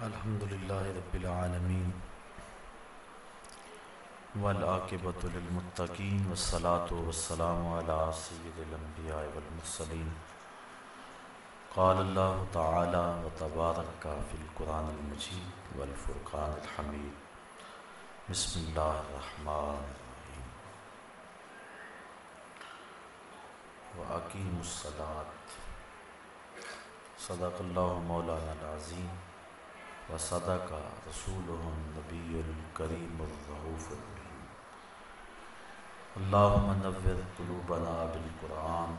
الحمد للہ رب العالمین والعاقبۃ للمتقین والصلاة والسلام على سید الانبیاء والمرسلین قال اللہ تعالی وتبارک فی القرآن المجید والفرقان الحمید بسم اللہ الرحمن الرحیم وعقیم الصلاة صدق اللہ مولانا العظیم و صدق رسول نبی الکریم الرحوف الرحیم اللہم نور قلوبنا بالقرآن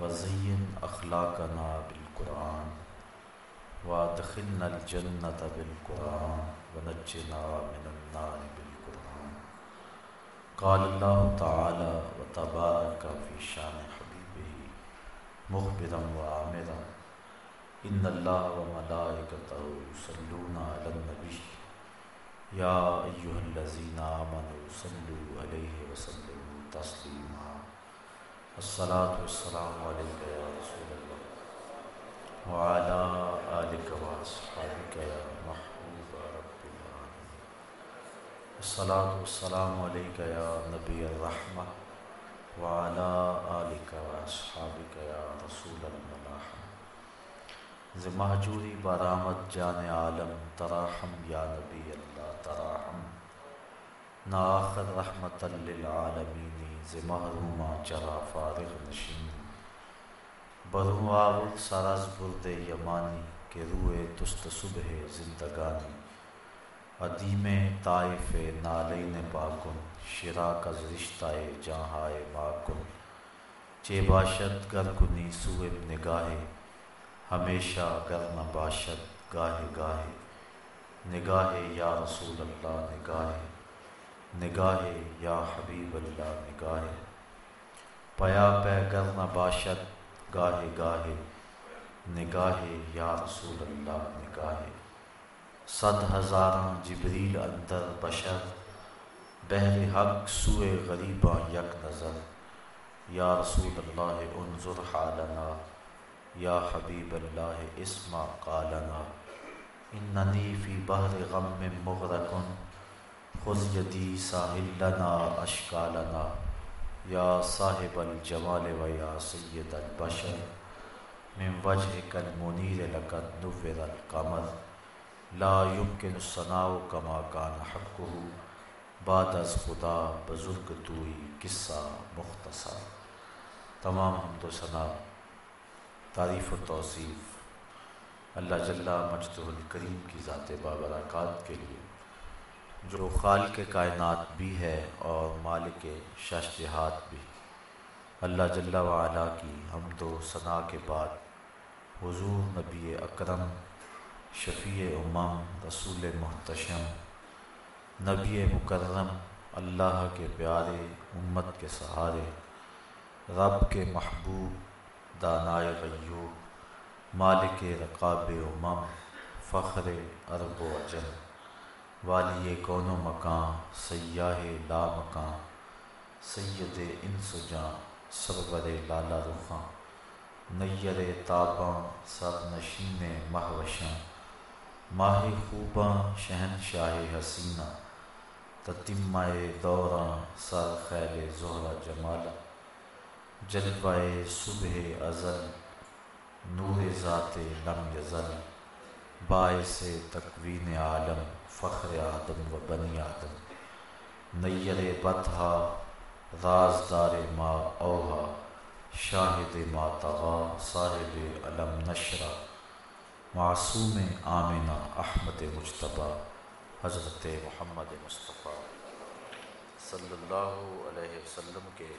وزین اخلاقنا بالقرآن وادخلنا الجنة بالقرآن ونجنا من النار بالقرآن. قال اللہ تعالی وتبارک فی شان حبیبہ مخبرا وعامرا ان اللہ و ملائکتہ یصلون علی النبی یا ایہا الذین آمنوا صلوا علیہ وسلموا تسلیما الصلاة والسلام علیکہ یا رسول اللہ وعلى آلک و اصحابک یا محبوب رب العالمین الصلاة والسلام علیکہ یا نبی الرحمہ وعلى آلک و اصحابک یا رسول الملاحہ ز محجوری برآمد جان عالم، تراحم یا نبی اللہ، تراحم۔ نا آخر رحمت للعالمین، ز محروما چرا فارغ نشین۔ برو آور سرز برد یمانی کے روئے تست صبح زندگانی۔ عدیم طائف نالین باکن شراک از رشتہ جہائے باکن چے باشد گر کنی سوئے نگاہے ہمیشہ گرم باشد، گاہے گاہے۔ نگاہ یا رسول اللہ نگاہ نگاہ یا حبیب اللہ نگاہ پیا پہ گرم باشد، گاہے گاہے۔ نگاہ یا رسول اللہ نگاہ صد ہزاراں جبریل اندر بشر۔ بہر حق سوئے غریباں یک نظر۔ یا رسول اللہ، انظر حالنا۔ یا حبیب اللہ اسما قالنا، اننی فی بحر غم میں مغرقن، خذ یدی ساحل لنا اشکالنا، یا صاحب الجمال و یا سید البشر، من وجہ کل منیر لقد نور القمر، لا يمکن الصناع کما کان حقہ بعد از خدا بزرگ توئی قصہ مختصر۔ تمام حمد و ثنا۔ تعریف و توصیف۔ اللہ جل مجد الکریم کی ذات بابرکات کے لیے۔ جو خالق کائنات بھی ہے اور مالک شش جہات بھی۔ اللہ جل وعلا کی حمد و ثناء کے بعد حضور نبی اکرم، شفیع امم، رسول محتشم، نبی مکرم، اللہ کے پیارے امت کے سہارے، رب کے محبوب دانائے غیوب مالک رقاب امم، فخر عرب و اجم والی کون و مکان، سیاہ لا مکان، سید ان سجاں سرور لالا رخاں، نیر تاباں، سر نشین مہوشاں ماہ خوباں شہن شاہ حسینہ تتمائے دوراں سر خیل زہرہ جمالہ جلوائے صبح ازل، نور ذات لم یزل، باعث تکوین عالم، فخر آدم و بنی آدم نیر بتہا رازدار ما اوہا، شاہد ما تغا، صاحب علم نشرہ معصوم آمنہ احمد مجتبہ، حضرت محمد مصطفیٰ صلی اللہ علیہ وسلم کے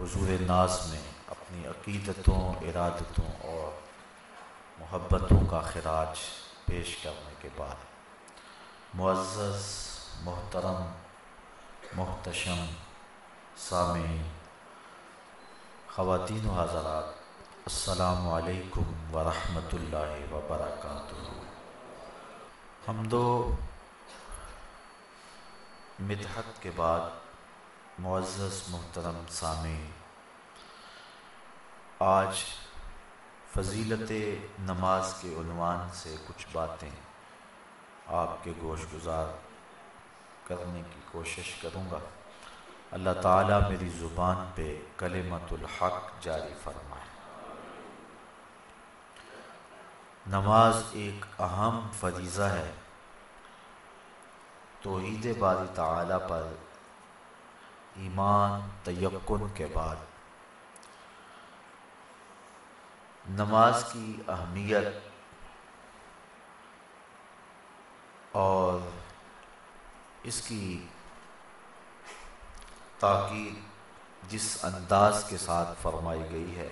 حضور ناز میں اپنی عقیدتوں، ارادتوں اور محبتوں کا خراج پیش کرنے کے بعد معزز، محترم، محتشم، سامعین، خواتین و حضرات، السلام علیکم ورحمۃ اللہ وبرکاتہ۔ ہم دو مدحت کے بعد معزز محترم سامعین، آج فضیلت نماز کے عنوان سے کچھ باتیں آپ کے گوش گزار کرنے کی کوشش کروں گا۔ اللہ تعالیٰ میری زبان پہ کلمت الحق جاری فرمائے۔ نماز ایک اہم فریضہ ہے۔ توحید باری تعالیٰ پر ایمان تیقن کے بعد۔ نماز کی اہمیت اور اس کی تاکید جس انداز کے ساتھ فرمائی گئی ہے،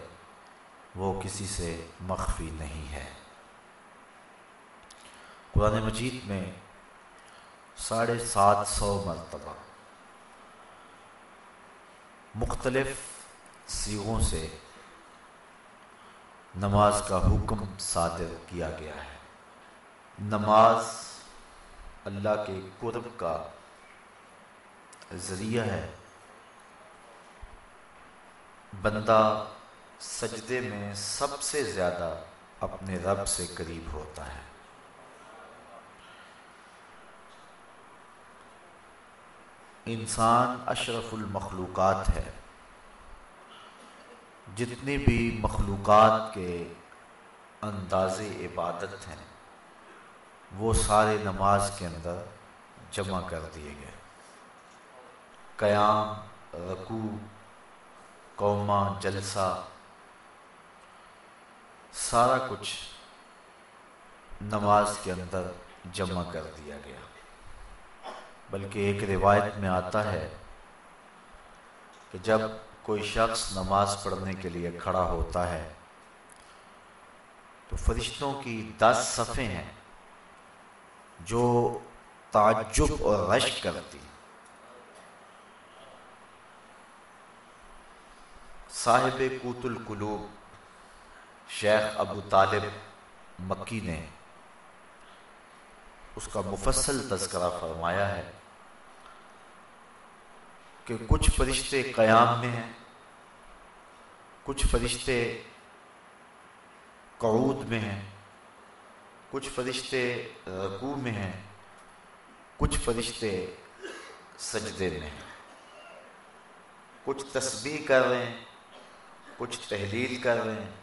وہ کسی سے مخفی نہیں ہے۔ قرآن مجید میں ساڑھے سات سو مرتبہ مختلف سیغوں سے نماز کا حکم صادر کیا گیا ہے۔ نماز اللہ کے قرب کا ذریعہ ہے۔ بندہ سجدے میں سب سے زیادہ اپنے رب سے قریب ہوتا ہے۔ انسان اشرف المخلوقات ہے۔ جتنی بھی مخلوقات کے انداز عبادت ہیں، وہ سارے نماز کے اندر جمع کر دیے گئے۔ قیام رکو قوما جلسہ، سارا کچھ نماز کے اندر جمع کر دیا گیا۔ بلکہ ایک روایت میں آتا ہے کہ جب کوئی شخص نماز پڑھنے کے لیے کھڑا ہوتا ہے، تو فرشتوں کی دس صفحے ہیں جو تعجب اور رشک کرتی صاحب کوت القلوب شیخ ابو طالب مکی نے اس کا مفصل تذکرہ فرمایا ہے کہ کچھ فرشتے قیام میں ہیں، کچھ فرشتے قعود میں ہیں، کچھ فرشتے رکوع میں ہیں، کچھ فرشتے سجدے میں ہیں۔ کچھ تسبیح کر رہے ہیں، کچھ تحلیل کر رہے ہیں،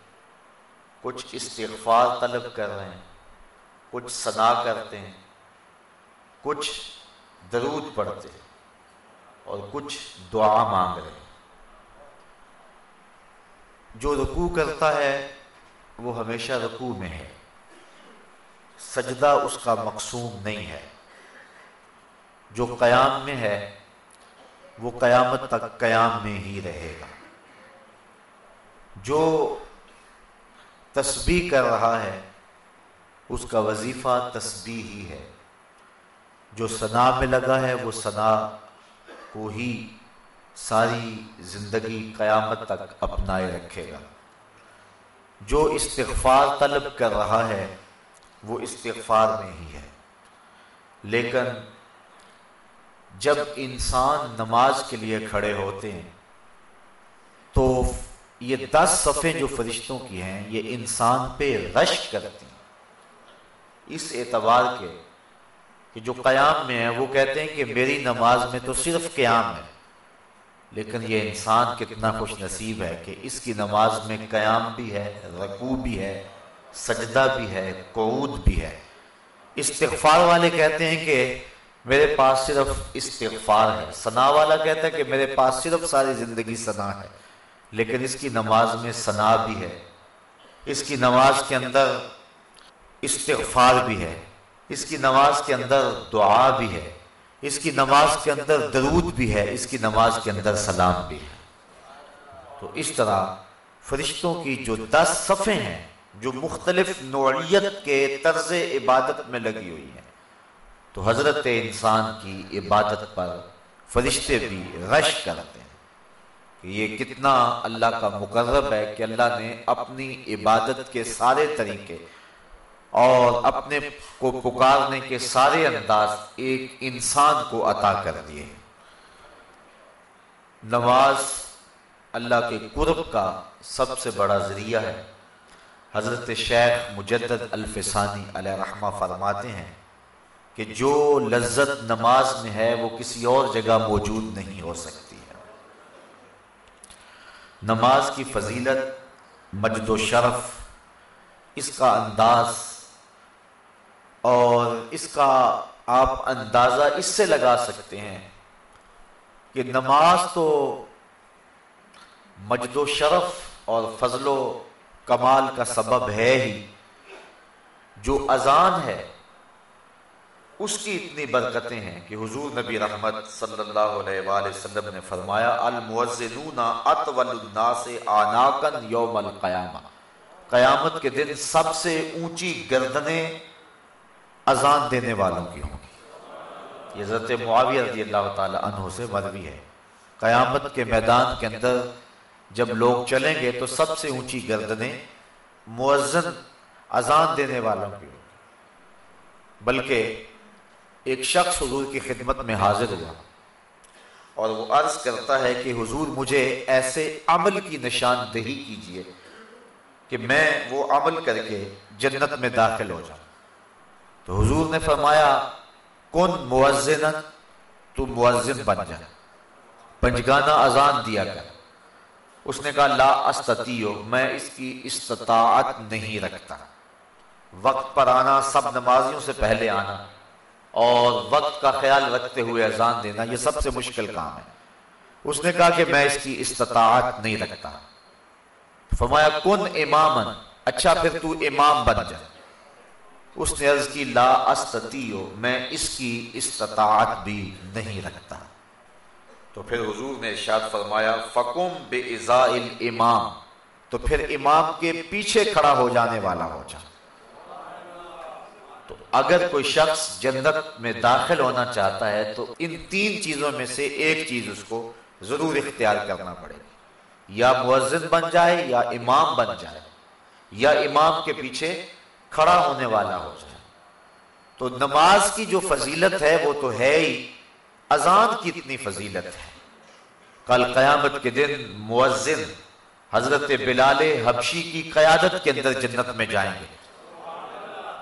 کچھ استغفار طلب کر رہے ہیں، کچھ صدا کرتے ہیں۔ کچھ درود پڑھتے اور کچھ دعا مانگ رہے جو رکوع کرتا ہے، وہ ہمیشہ رکوع میں ہے۔ سجدہ اس کا مقصوم نہیں ہے۔ جو قیام میں ہے، وہ قیامت تک قیام میں ہی رہے گا۔ جو تسبیح کر رہا ہے، اس کا وظیفہ تسبیح ہی ہے۔ جو ثنا میں لگا ہے، وہ ثنا کو ہی ساری زندگی قیامت تک اپنائے رکھے گا۔ جو استغفار طلب کر رہا ہے، وہ استغفار میں ہی ہے۔ لیکن جب انسان نماز کے لیے کھڑے ہوتے ہیں، تو یہ دس صفحے جو فرشتوں کی ہیں، یہ انسان پہ رش کرتی ہیں۔ اس اعتبار کے کہ جو قیام میں ہے، وہ کہتے ہیں کہ میری نماز میں تو صرف قیام ہے۔ لیکن یہ انسان کتنا خوش نصیب ہے کہ اس کی نماز میں قیام بھی ہے، رکوع بھی ہے، سجدہ بھی ہے، قعود بھی ہے۔ استغفار والے کہتے ہیں کہ میرے پاس صرف استغفار ہے۔ ثنا والا کہتا ہے کہ میرے پاس صرف ساری زندگی ثنا ہے۔ لیکن اس کی نماز میں ثنا بھی ہے۔ اس کی نماز کے اندر استغفار بھی ہے۔ اس کی نماز کے اندر دعا بھی ہے، اس کی نماز کے اندر درود بھی ہے، اس کی نماز کے اندر سلام بھی ہے۔ تو اس طرح فرشتوں کی جو دس صفحے ہیں، جو مختلف نوعیت کے طرز عبادت میں لگی ہوئی ہیں، تو حضرت انسان کی عبادت پر فرشتے بھی رش کرتے ہیں کہ یہ کتنا اللہ کا مقرب ہے کہ اللہ نے اپنی عبادت کے سارے طریقے اور اپنے کو پکارنے کے سارے انداز ایک انسان کو عطا کر دیے نماز اللہ کے قرب کا سب سے بڑا ذریعہ ہے۔ حضرت شیخ مجدد الفسانی علیہ رحمہ فرماتے ہیں کہ جو لذت نماز میں ہے وہ کسی اور جگہ موجود نہیں ہو سکتی ہے۔ نماز کی فضیلت مجد و شرف، اس کا انداز اور اس کا آپ اندازہ اس سے لگا سکتے ہیں کہ نماز تو مجد و شرف اور فضل و کمال کا سبب ہے ہی۔ جو اذان ہے، اس کی اتنی برکتیں ہیں کہ حضور نبی رحمت صلی اللہ علیہ وآلہ وسلم نے فرمایا الموزنون اطول الناس آناکن یوم القیامہ۔ قیامت کے دن سب سے اونچی گردنیں اذان دینے والوں کی ہوں گی۔ یہ حضرت معاویہ رضی اللہ تعالی عنہ سے مروی ہے۔ قیامت کے میدان کے اندر جب لوگ چلیں گے تو سب سے اونچی گردنیں موزن اذان دینے والوں کی ہوں گی۔ بلکہ ایک شخص حضور کی خدمت میں حاضر ہوا۔ اور وہ عرض کرتا ہے کہ حضور مجھے ایسے عمل کی نشاندہی کیجیے کہ میں وہ عمل کر کے جنت میں داخل ہو جاؤں۔ تو حضور نے فرمایا، کن موزن تو موزن بن جا۔ پنجگانہ اذان دیا کر اس نے کہا، لا استطیعو میں اس کی استطاعت نہیں رکھتا۔ وقت پر آنا، سب نمازیوں سے پہلے آنا۔ اور وقت کا خیال رکھتے ہوئے اذان دینا، یہ سب سے مشکل کام ہے۔ اس نے کہا کہ میں اس کی استطاعت نہیں رکھتا۔ فرمایا، کن امامن؟ اچھا پھر تو امام بن جا۔ اس نے عرض کی، لا استطیعو میں اس کی استطاعت بھی نہیں رکھتا۔ تو پھر حضور نے ارشاد فرمایا فکم بے امام تو پھر امام کے پیچھے کھڑا ہو جانے والا ہو جا۔ تو اگر کوئی شخص جنت میں داخل ہونا چاہتا ہے، تو ان تین چیزوں میں سے ایک چیز اس کو ضرور اختیار کرنا پڑے گی۔ یا موزن بن جائے یا امام بن جائے۔ یا امام کے پیچھے کھڑا ہونے والا ہو جائے۔ تو نماز کی جو فضیلت ہے وہ تو ہے ہی۔ اذان کی اتنی فضیلت ہے۔ کل قیامت کے دن موزن حضرت بلال حبشی کی قیادت کے اندر جنت میں جائیں گے۔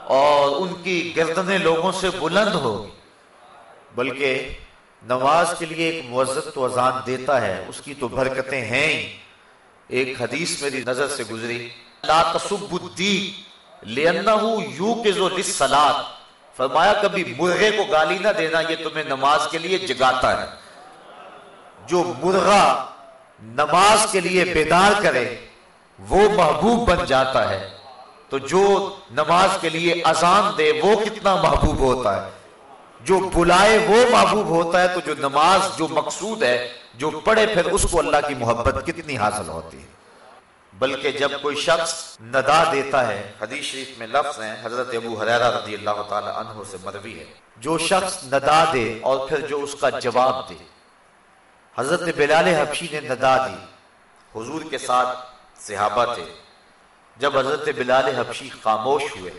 اور ان کی گردنیں لوگوں سے بلند ہوگی۔ بلکہ نماز کے لیے ایک موزت تو اذان دیتا ہے۔ اس کی تو برکتیں ہیں ہی۔ ایک حدیث میری نظر سے گزری۔ لا تصب الدین۔ لینہو یوکزو لسلات فرمایا، کبھی مرغے کو گالی نہ دینا، یہ تمہیں نماز کے لیے جگاتا ہے۔ جو مرغا نماز کے لیے بیدار کرے، وہ محبوب بن جاتا ہے۔ تو جو نماز کے لیے اذان دے، وہ کتنا محبوب ہوتا ہے۔ جو بلائے، وہ محبوب ہوتا ہے۔ تو جو نماز جو مقصود ہے، جو پڑھے، پھر اس کو اللہ کی محبت کتنی حاصل ہوتی ہے۔ بلکہ جب کوئی شخص ندا دیتا ہے، حدیث شریف میں لفظ ہیں، حضرت ابو حریرہ رضی اللہ تعالی عنہ سے مروی ہے۔ جو شخص ندا دے اور پھر جو اس کا جواب دے۔ حضرت بلال حبشی نے ندا دی۔ حضور کے ساتھ صحابہ تھے۔ جب حضرت بلال حبشی خاموش ہوئے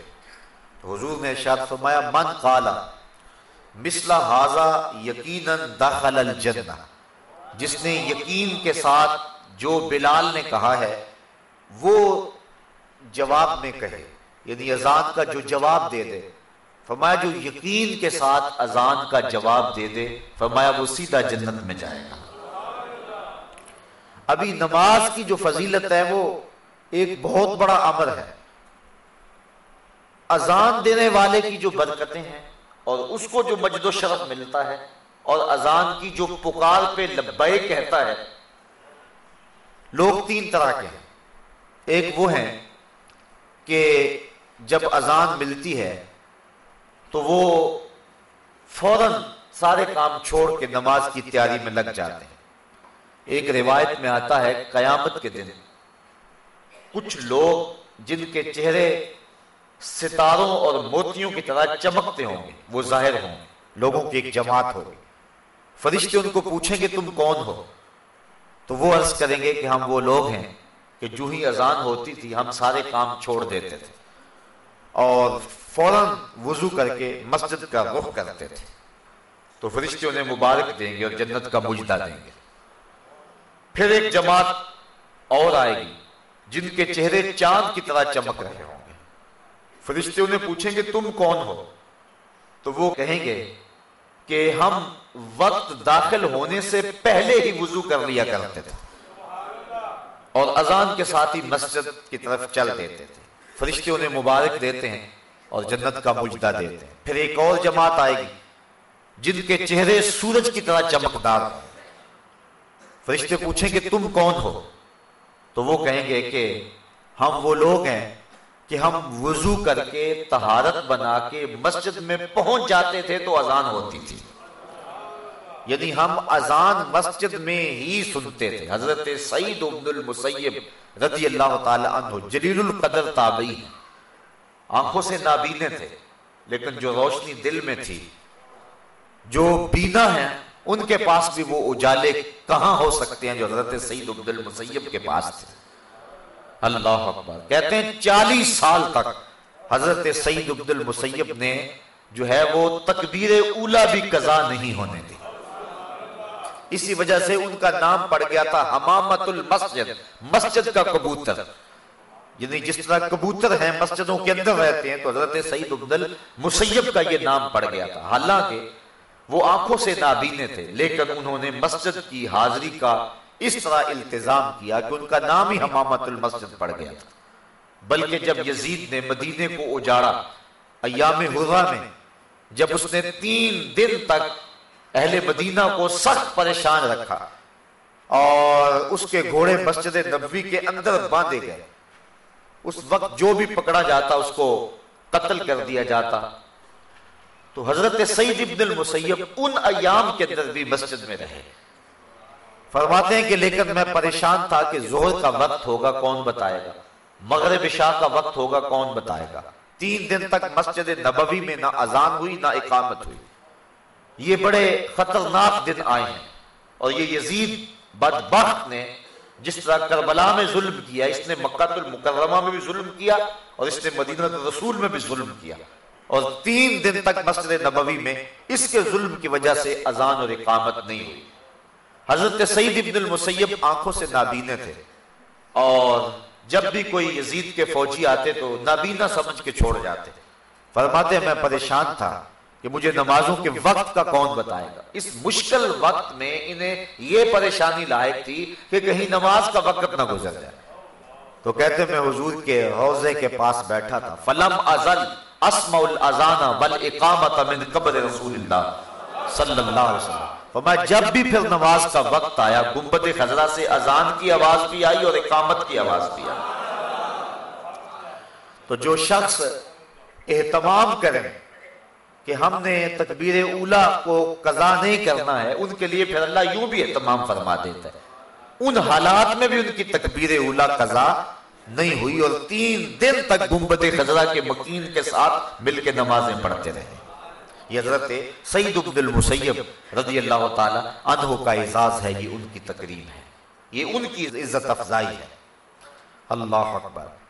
تو حضور نے ارشاد فرمایا، من قالا مثلا حاضا یقینا داخل الجنہ جس نے یقین کے ساتھ جو بلال نے کہا ہے وہ جواب میں کہے یعنی اذان کا جو جواب دے دے۔ فرمایا، جو یقین کے ساتھ اذان کا جواب دے دے، فرمایا، وہ سیدھا جنت میں جائے گا۔ ابھی نماز کی جو فضیلت ہے، وہ ایک بہت بڑا امر ہے۔ اذان دینے والے کی جو برکتیں ہیں، اور اس کو جو مجد و شرف ملتا ہے، اور اذان کی جو پکار پہ لبے کہتا ہے، لوگ تین طرح کے ہیں۔ ایک وہ ہیں کہ جب اذان ملتی ہے تو وہ فوراً سارے کام چھوڑ کے نماز کی تیاری میں لگ جاتے ہیں۔ ایک روایت میں آتا ہے، قیامت کے دن کچھ لوگ جن کے چہرے ستاروں اور موتیوں کی طرح چمکتے ہوں گے، وہ ظاہر ہوں گے، لوگوں کی ایک جماعت ہوگی فرشتے ان کو پوچھیں گے، تم کون ہو؟ تو وہ عرض کریں گے کہ ہم وہ لوگ ہیں کہ جو ہی اذان ہوتی تھی، ہم سارے کام چھوڑ دیتے تھے۔ اور فوراً وضو کر کے مسجد کا رخ کرتے تھے۔ تو فرشتے انہیں مبارک دیں گے اور جنت کا مجدہ دیں گے۔ پھر ایک جماعت اور آئے گی، جن کے چہرے چاند کی طرح چمک رہے ہوں گے۔ فرشتے انہیں پوچھیں گے، تم کون ہو؟ تو وہ کہیں گے کہ ہم وقت داخل ہونے سے پہلے ہی وضو کر لیا کرتے تھے۔ اور اذان کے ساتھ ہی مسجد کی طرف چل دیتے تھے۔ فرشتے انہیں مبارک دیتے ہیں اور جنت کا مجدہ دیتے ہیں۔ پھر ایک اور جماعت آئے گی، جن کے چہرے سورج کی طرح چمکدار فرشتے پوچھیں کہ تم کون ہو؟ تو وہ کہیں گے کہ ہم وہ لوگ ہیں کہ ہم وضو کر کے تہارت بنا کے مسجد میں پہنچ جاتے تھے تو اذان ہوتی تھی۔ یعنی ہم اذان مسجد میں ہی سنتے تھے۔ حضرت سعید عبد المسیب رضی اللہ تعالی عنہ جلیل القدر تابعی آنکھوں سے نابینے تھے، لیکن جو روشنی دل میں تھی، جو بینا ہیں ان کے پاس بھی وہ اجالے کہاں ہو سکتے ہیں جو حضرت سعید عبد المسیب کے پاس تھے؟ اللہ اکبر۔ کہتے ہیں چالیس سال تک حضرت سعید عبد المسیب نے جو ہے وہ تکبیر اولا بھی قضا نہیں ہونے دی۔ اسی وجہ سے ان کا نام پڑ گیا تھا حمامت المسجد، مسجد کا کبوتر۔ یعنی جس طرح کبوتر ہیں مسجدوں کے اندر رہتے ہیں، تو حضرت سعید عبد المسیب کا یہ نام پڑ گیا تھا۔ حالانکہ وہ آنکھوں سے نابینے تھے، لیکن انہوں نے مسجد کی حاضری کا اس طرح التزام کیا کہ ان کا نام ہی حمامت المسجد پڑ گیا تھا۔ بلکہ جب یزید نے مدینے کو اجاڑا، ایام حرہ میں، جب اس نے تین دن تک اہل مدینہ کو سخت پریشان رکھا اور اس کے گھوڑے مسجد نبوی کے اندر باندھے گئے۔ اس وقت جو بھی پکڑا جاتا، اس کو قتل کر دیا جاتا۔ تو حضرت سعید ابن المسیب ان ایام کے اندر بھی مسجد میں رہے۔ فرماتے ہیں کہ لیکن میں پریشان تھا کہ زہر کا وقت ہوگا، کون بتائے گا؟ مغرب شاہ کا وقت ہوگا، کون بتائے گا؟ تین دن تک مسجد نبوی میں نہ اذان ہوئی، نہ اقامت ہوئی۔ یہ بڑے خطرناک دن آئے ہیں۔ اور یہ یزید بدبخت نے جس طرح کربلا میں ظلم کیا، اس نے مکہ المکرمہ میں بھی ظلم کیا اور اس نے مدینہ رسول میں بھی ظلم کیا۔ اور تین دن تک مسجد نبوی میں اس کے ظلم کی وجہ سے اذان اور اقامت نہیں ہوئی۔ حضرت سعید ابن المسیب آنکھوں سے نابینے تھے۔ اور جب بھی کوئی یزید کے فوجی آتے تو نابینا سمجھ کے چھوڑ جاتے۔ فرماتے میں پریشان تھا۔ کہ مجھے نمازوں کے وقت کا کون بتائے گا؟ اس مشکل وقت میں انہیں یہ پریشانی لائق تھی کہ کہیں نماز کا وقت نہ گزر جائے۔ تو کہتے میں حضور کے روزے کے پاس بیٹھا تھا۔ فلم ازل اسمع الاذان والاقامت من قبر رسول اللہ صلی اللہ علیہ وسلم۔ فرمایا جب بھی پھر نماز کا وقت آیا، گنبد خزرہ سے اذان کی آواز بھی آئی اور اقامت کی آواز بھی آئی۔ تو جو شخص اہتمام کریں کہ ہم نے تکبیر اولا کو قضا نہیں کرنا ہے، ان کے لیے پھر اللہ یوں بھی اہتمام فرما دیتا ہے۔ ان حالات میں بھی ان کی تکبیر اولا قضا نہیں ہوئی اور تین دن تک گنبد خزرہ کے مکین کے ساتھ مل کے نمازیں پڑھتے رہے۔ یہ حضرت سعید عبد المسیب رضی اللہ تعالی عنہ کا اعزاز ہے، یہ ان کی تقریب ہے۔ یہ ان کی عزت افزائی ہے۔ اللہ اکبر۔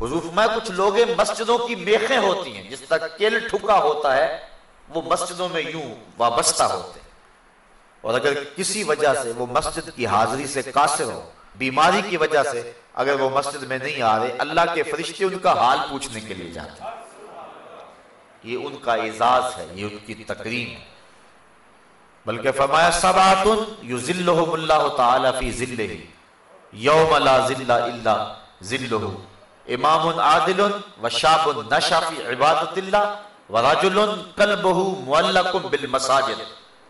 حضور میں کچھ لوگ مسجدوں کی میخیں ہوتی ہیں، جس طرح کل ٹھکا ہوتا ہے، وہ مسجدوں میں یوں وابستہ ہوتے ہیں۔ اور اگر کسی وجہ سے وہ مسجد کی حاضری سے قاصر ہو، بیماری کی وجہ سے اگر وہ مسجد میں نہیں آ رہے، اللہ کے فرشتے ان کا حال پوچھنے کے لیے جاتے ہیں۔ یہ ان کا اعزاز ہے، یہ ان کی تقریم ہے۔ بلکہ فرمایا سباتن یذلہم اللہ تعالی فی ذلہ یوم لا ذل الا ذلہ امام عادل و شاب نشا فی عبادت اللہ ورجل قلبہ معلق بالمساجد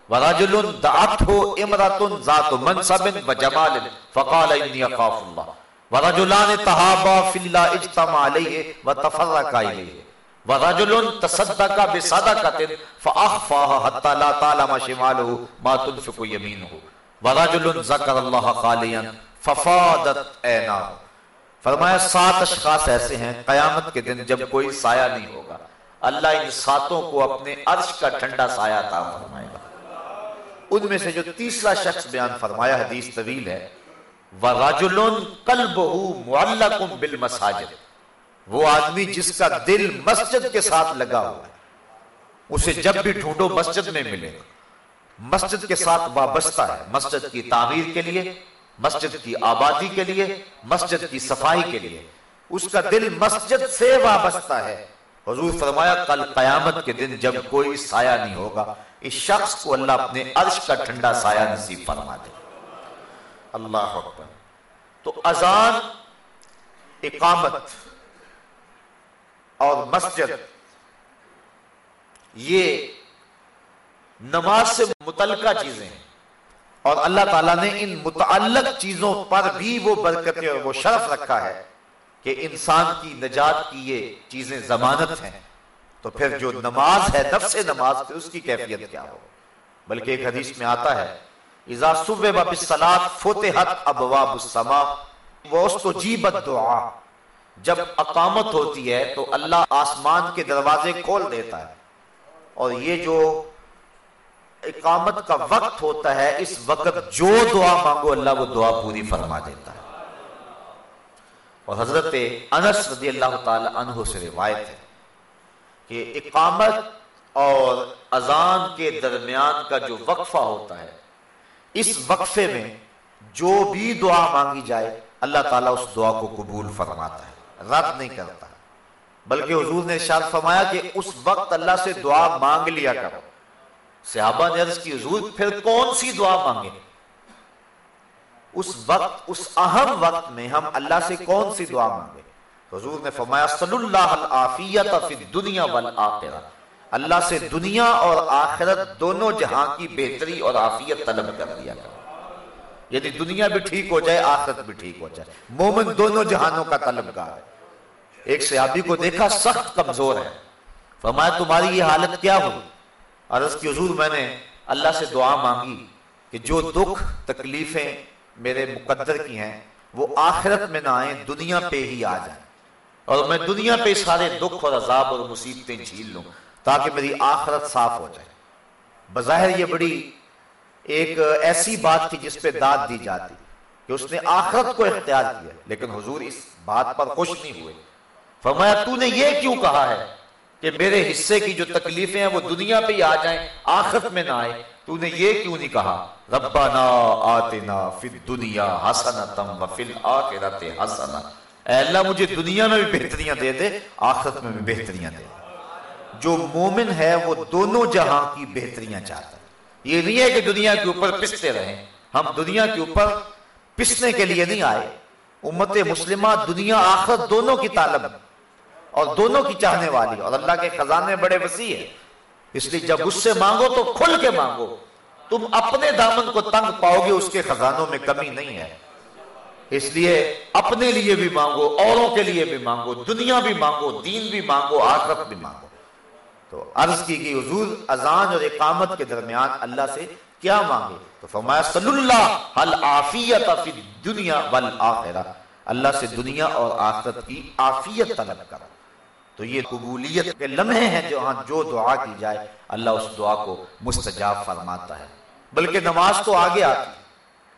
ورجل دعته امرأة ذات منصب وجمال فقال انی اخاف اللہ ورجلان تہابا فی اللہ اجتمع علیہ وتفرق علیہ ورجل تصدق بصدقه فاخفاها حتى لا تعلم شماله ما تنفق يمينه ورجل ذكر الله خاليا ففادت عيناه فرمایا سات اشخاص ایسے ہیں قیامت کے دن جب کوئی سایہ نہیں ہوگا۔ اللہ ان ساتوں کو اپنے عرش کا ٹھنڈا سایہ عطا فرمائے گا۔ ان میں سے جو تیسرا شخص بیان فرمایا حدیث طویل ہے، وَرَجُلٌ قَلْبُهُ مُعَلَّقٌ بِالْمَسَاجِدِ۔ وہ آدمی جس کا دل مسجد کے ساتھ لگا ہوا ہے، اسے جب بھی ڈھونڈو مسجد میں ملے مسجد کے ساتھ وابستہ ہے، مسجد کی تعمیر کے لیے مسجد کی آبادی کے لیے، مسجد کی صفائی کے لیے۔ اس کا دل مسجد سے وابستہ ہے۔ حضور فرمایا، کل قیامت کے دن جب کوئی سایہ نہیں ہوگا، اس شخص کو اللہ اپنے عرش کا ٹھنڈا سایہ نصیب فرما دے۔ اللہ اکبر۔ تو اذان، اقامت اور مسجد، یہ نماز سے متعلقہ چیزیں ہیں۔ اور اللہ تعالیٰ نے ان متعلق چیزوں پر بھی وہ برکتیں اور وہ شرف رکھا ہے کہ انسان کی نجات کی یہ چیزیں ضمانت ہیں۔ تو پھر جو نماز ہے، نفس نماز پھر اس کی کیفیت کیا ہو؟ بلکہ ایک حدیث میں آتا ہے، اذا صبح بالصلاة فتحت ابواب السماء واستجیبت دعا۔ جب اقامت ہوتی ہے تو اللہ آسمان کے دروازے کھول دیتا ہے۔ اور یہ جو اقامت کا وقت ہوتا ہے، اس وقت جو دعا مانگو، اللہ وہ دعا پوری فرما دیتا ہے۔ اور حضرت انس رضی اللہ تعالی عنہ سے روایت ہے کہ اقامت اور اذان کے درمیان کا جو وقفہ ہوتا ہے، اس وقفے میں جو بھی دعا مانگی جائے، اللہ تعالیٰ اس دعا کو قبول فرماتا ہے، رد نہیں کرتا۔ بلکہ حضور نے ارشاد فرمایا کہ اس وقت اللہ سے دعا مانگ لیا کرو۔ صحابہ نے عرض کی، حضور، پھر کون سی دعا مانگے اس وقت، اس اہم وقت میں ہم اللہ سے کون سی دعا مانگے حضور نے فرمایا صلی اللہ العافیت فی الدنیا والآخرہ. اللہ سے دنیا اور آخرت دونوں جہاں کی بہتری اور عافیت طلب کر دیا یعنی دنیا بھی ٹھیک ہو جائے، آخرت بھی ٹھیک ہو جائے۔ مومن دونوں جہانوں کا طلب ہے۔ ایک صحابی کو دیکھا، سخت کمزور ہے۔ فرمایا، تمہاری یہ حالت کیا ہوئی؟ عرض کی حضور میں نے اللہ سے دعا مانگی کہ جو دکھ تکلیفیں میرے مقدر کی ہیں، وہ آخرت میں نہ آئیں، دنیا پہ ہی آ جائیں۔ اور میں دنیا پہ سارے دکھ اور عذاب اور مصیبتیں جھیل لوں تاکہ میری آخرت صاف ہو جائے۔ بظاہر یہ بڑی ایک ایسی بات تھی جس پہ داد دی جاتی کہ اس نے آخرت کو اختیار کیا، لیکن حضور اس بات پر خوش نہیں ہوئے۔ فرمایا، تو نے یہ کیوں کہا ہے؟ کہ میرے حصے کی جو تکلیفیں ہیں وہ دنیا پہ ہی آ جائیں، آخرت میں نہ آئے۔ تو نے یہ کیوں نہیں کہا؟ ربنا آتنا فی الدنیا حسنتم وفی الاخرت حسنا اے اللہ، مجھے دنیا میں بھی بہتریاں دے دے، آخرت میں بھی بہتریاں دے دے۔ جو مومن ہے، وہ دونوں جہاں کی بہتریاں چاہتا ہے۔ یہ نہیں ہے کہ دنیا کے اوپر پستے رہیں۔ ہم دنیا کے اوپر پسنے کے لیے نہیں آئے۔ امت مسلمہ، دنیا، آخرت دونوں کی طالب۔ اور دونوں کی چاہنے والی اور اللہ کے خزانے بڑے وسیع ہیں۔ اس لیے جب اس سے مانگو تو کھل کے مانگو تم اپنے دامن کو تنگ پاؤ گے اس کے خزانوں میں کمی نہیں ہے۔ اس لیے اپنے لیے بھی مانگو اوروں کے لیے بھی مانگو دنیا بھی مانگو دین بھی مانگو آخرت بھی مانگو۔ تو عرض کی کہ حضور اذان اور اقامت کے درمیان اللہ سے کیا مانگے؟ تو فرمایا صلی اللہ العافیت فی دنیا والآخرہ۔ اللہ سے دنیا اور آخرت کی عافیت طلب کرو۔ تو یہ قبولیت کے لمحے ہیں جو ہاں جو دعا کی جائے، اللہ اس دعا کو مستجاب فرماتا ہے۔ بلکہ نماز تو آگے آتی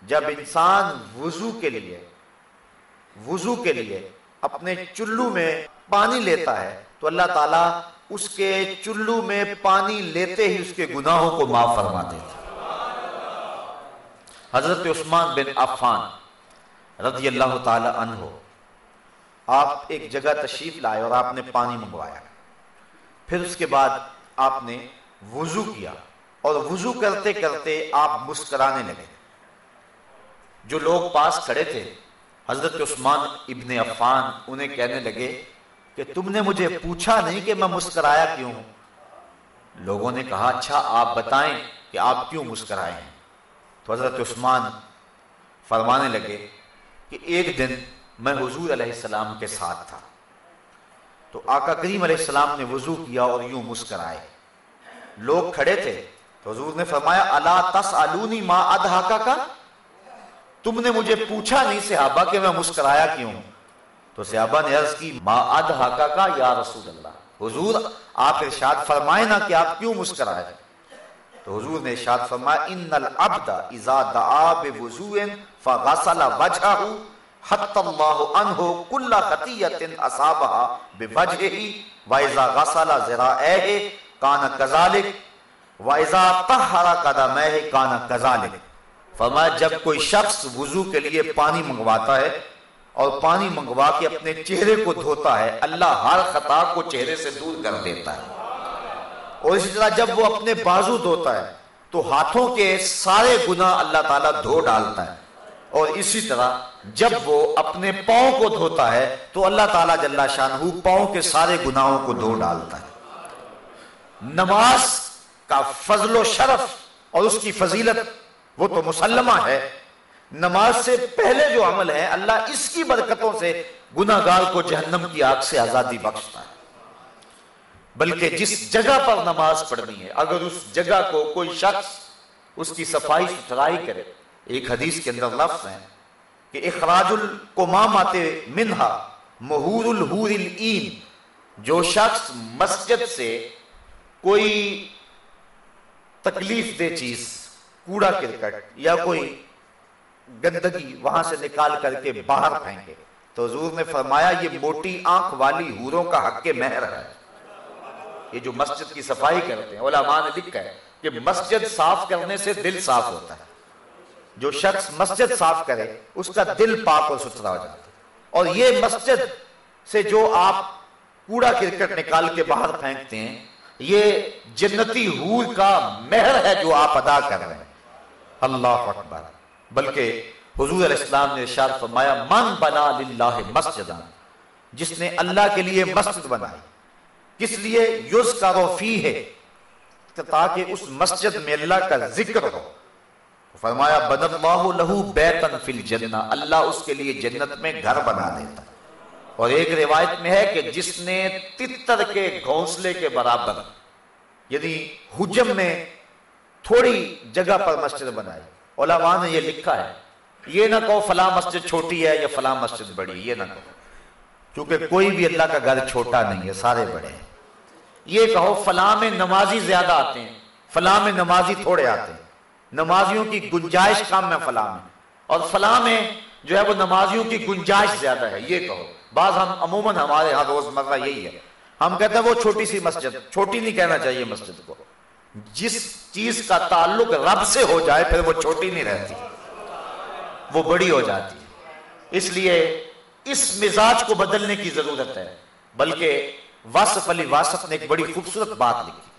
جب انسان وضو کے لیے، وضو کے لیے اپنے چلو میں پانی لیتا ہے، تو اللہ تعالیٰ اس کے چلو میں پانی لیتے ہی اس کے گناہوں کو معاف فرما دیتا حضرت عثمان بن عفان رضی اللہ تعالی عنہ آپ ایک جگہ تشریف لائے اور آپ نے پانی منگوایا۔ پھر اس کے بعد آپ نے وضو کیا اور وضو کرتے کرتے آپ مسکرانے لگے۔ جو لوگ پاس کھڑے تھے، حضرت عثمان ابن عفان انہیں کہنے لگے کہ تم نے مجھے پوچھا نہیں کہ میں مسکرایا کیوں؟ لوگوں نے کہا اچھا آپ بتائیں کہ آپ کیوں مسکرائے ہیں؟ تو حضرت عثمان فرمانے لگے کہ ایک دن میں حضور علیہ السلام کے ساتھ تھا۔ تو آقا کریم علیہ السلام نے وضو کیا اور یوں مسکرائے۔ لوگ کھڑے تھے۔ تو حضور نے فرمایا اللہ تس ما ادھاکا کا؟ تم نے مجھے پوچھا نہیں، صحابہ، کہ میں مسکرایا کیوں؟ تو صحابہ نے عرض کی، ما ادھاکا کا یا رسول اللہ؟ حضور، آپ ارشاد فرمائے نا کہ آپ کیوں مسکرائے؟ تو حضور نے ارشاد فرمایا، ان العبد اذا دعا بوضوء فغسل وجهه حتی اللہ عنہ کل خطیت اصابہ بوجہی وائزا غسل ذرائعہ کان کذالک وائزا طہر قدمہ، کان کذالک۔ فرمایا، جب کوئی شخص وضو کے لیے پانی منگواتا ہے اور پانی منگوا کے اپنے چہرے کو دھوتا ہے، اللہ ہر خطا کو چہرے سے دور کر دیتا ہے۔ اور اسی طرح جب وہ اپنے بازو دھوتا ہے، تو ہاتھوں کے سارے گناہ اللہ تعالیٰ دھو ڈالتا ہے۔ اور اسی طرح جب وہ اپنے پاؤں کو دھوتا ہے تو اللہ تعالیٰ جل شاہ پاؤں کے سارے گناہوں کو دھو ڈالتا ہے۔ نماز کا فضل و شرف اور اس کی فضیلت وہ تو مسلمہ ہے۔ نماز سے پہلے جو عمل ہے اللہ اس کی برکتوں سے گناہ گار کو جہنم کی آگ سے آزادی بخشتا ہے۔ بلکہ جس جگہ پر نماز پڑھنی ہے، اگر اس جگہ کو کوئی شخص اس کی صفائی ستھرائی کرے ایک حدیث کے اندر لفظ ہے کہ اخراج القمامات منہا، مہور الہور الین جو شخص مسجد سے کوئی تکلیف دے چیز، کوڑا کرکٹ یا کوئی گندگی وہاں سے نکال کر کے باہر پھینکے۔ تو حضور نے فرمایا، یہ موٹی آنکھ والی ہوروں کا حق مہر ہے۔ یہ جو مسجد کی صفائی کرتے ہیں، علماء نے لکھا ہے کہ مسجد صاف کرنے سے دل صاف ہوتا ہے۔ جو شخص مسجد صاف کرے، اس کا دل پاک اور ستھرا ہو جاتا ہے۔ اور یہ مسجد سے جو آپ کوڑا کرکٹ نکال کے باہر پھینکتے ہیں، یہ جنتی حور کا مہر ہے جو آپ ادا کر رہے ہیں۔ اللہ اکبر۔ بلکہ حضور علیہ السلام نے ارشاد فرمایا، من بنا للہ مسجد جس نے اللہ کے لیے مسجد بنائی، کس لیے؟ یوز کا روفی ہے تاکہ اس مسجد میں اللہ کا ذکر ہو۔ فرمایا بد اللہ لہو بیتن فی الجنہ اللہ اس کے لیے جنت میں گھر بنا دیتا اور ایک روایت میں ہے کہ جس نے تتر کے گھونسلے کے برابر یعنی حجم میں تھوڑی جگہ پر مسجد بنائی۔ علماء نے یہ لکھا ہے، یہ نہ کہو فلاں مسجد چھوٹی ہے یا فلاں مسجد بڑی، یہ نہ کہو۔ کیونکہ کوئی بھی اللہ کا گھر چھوٹا نہیں ہے، سارے بڑے ہیں۔ یہ کہو فلاں میں نمازی زیادہ آتے ہیں، فلاں میں نمازی تھوڑے آتے ہیں۔ نمازیوں کی گنجائش کام میں فلاں میں اور فلاں میں جو ہے وہ نمازیوں کی گنجائش زیادہ ہے، یہ کہو۔ بعض ہم، عموماً ہمارے ہاں روز مرہ یہی ہے۔ ہم کہتے ہیں وہ چھوٹی سی مسجد، چھوٹی نہیں کہنا چاہیے مسجد کو۔ جس چیز کا تعلق رب سے ہو جائے، پھر وہ چھوٹی نہیں رہتی۔ وہ بڑی ہو جاتی۔ اس لیے اس مزاج کو بدلنے کی ضرورت ہے۔ بلکہ واسف علی واسف نے ایک بڑی خوبصورت بات لکھی۔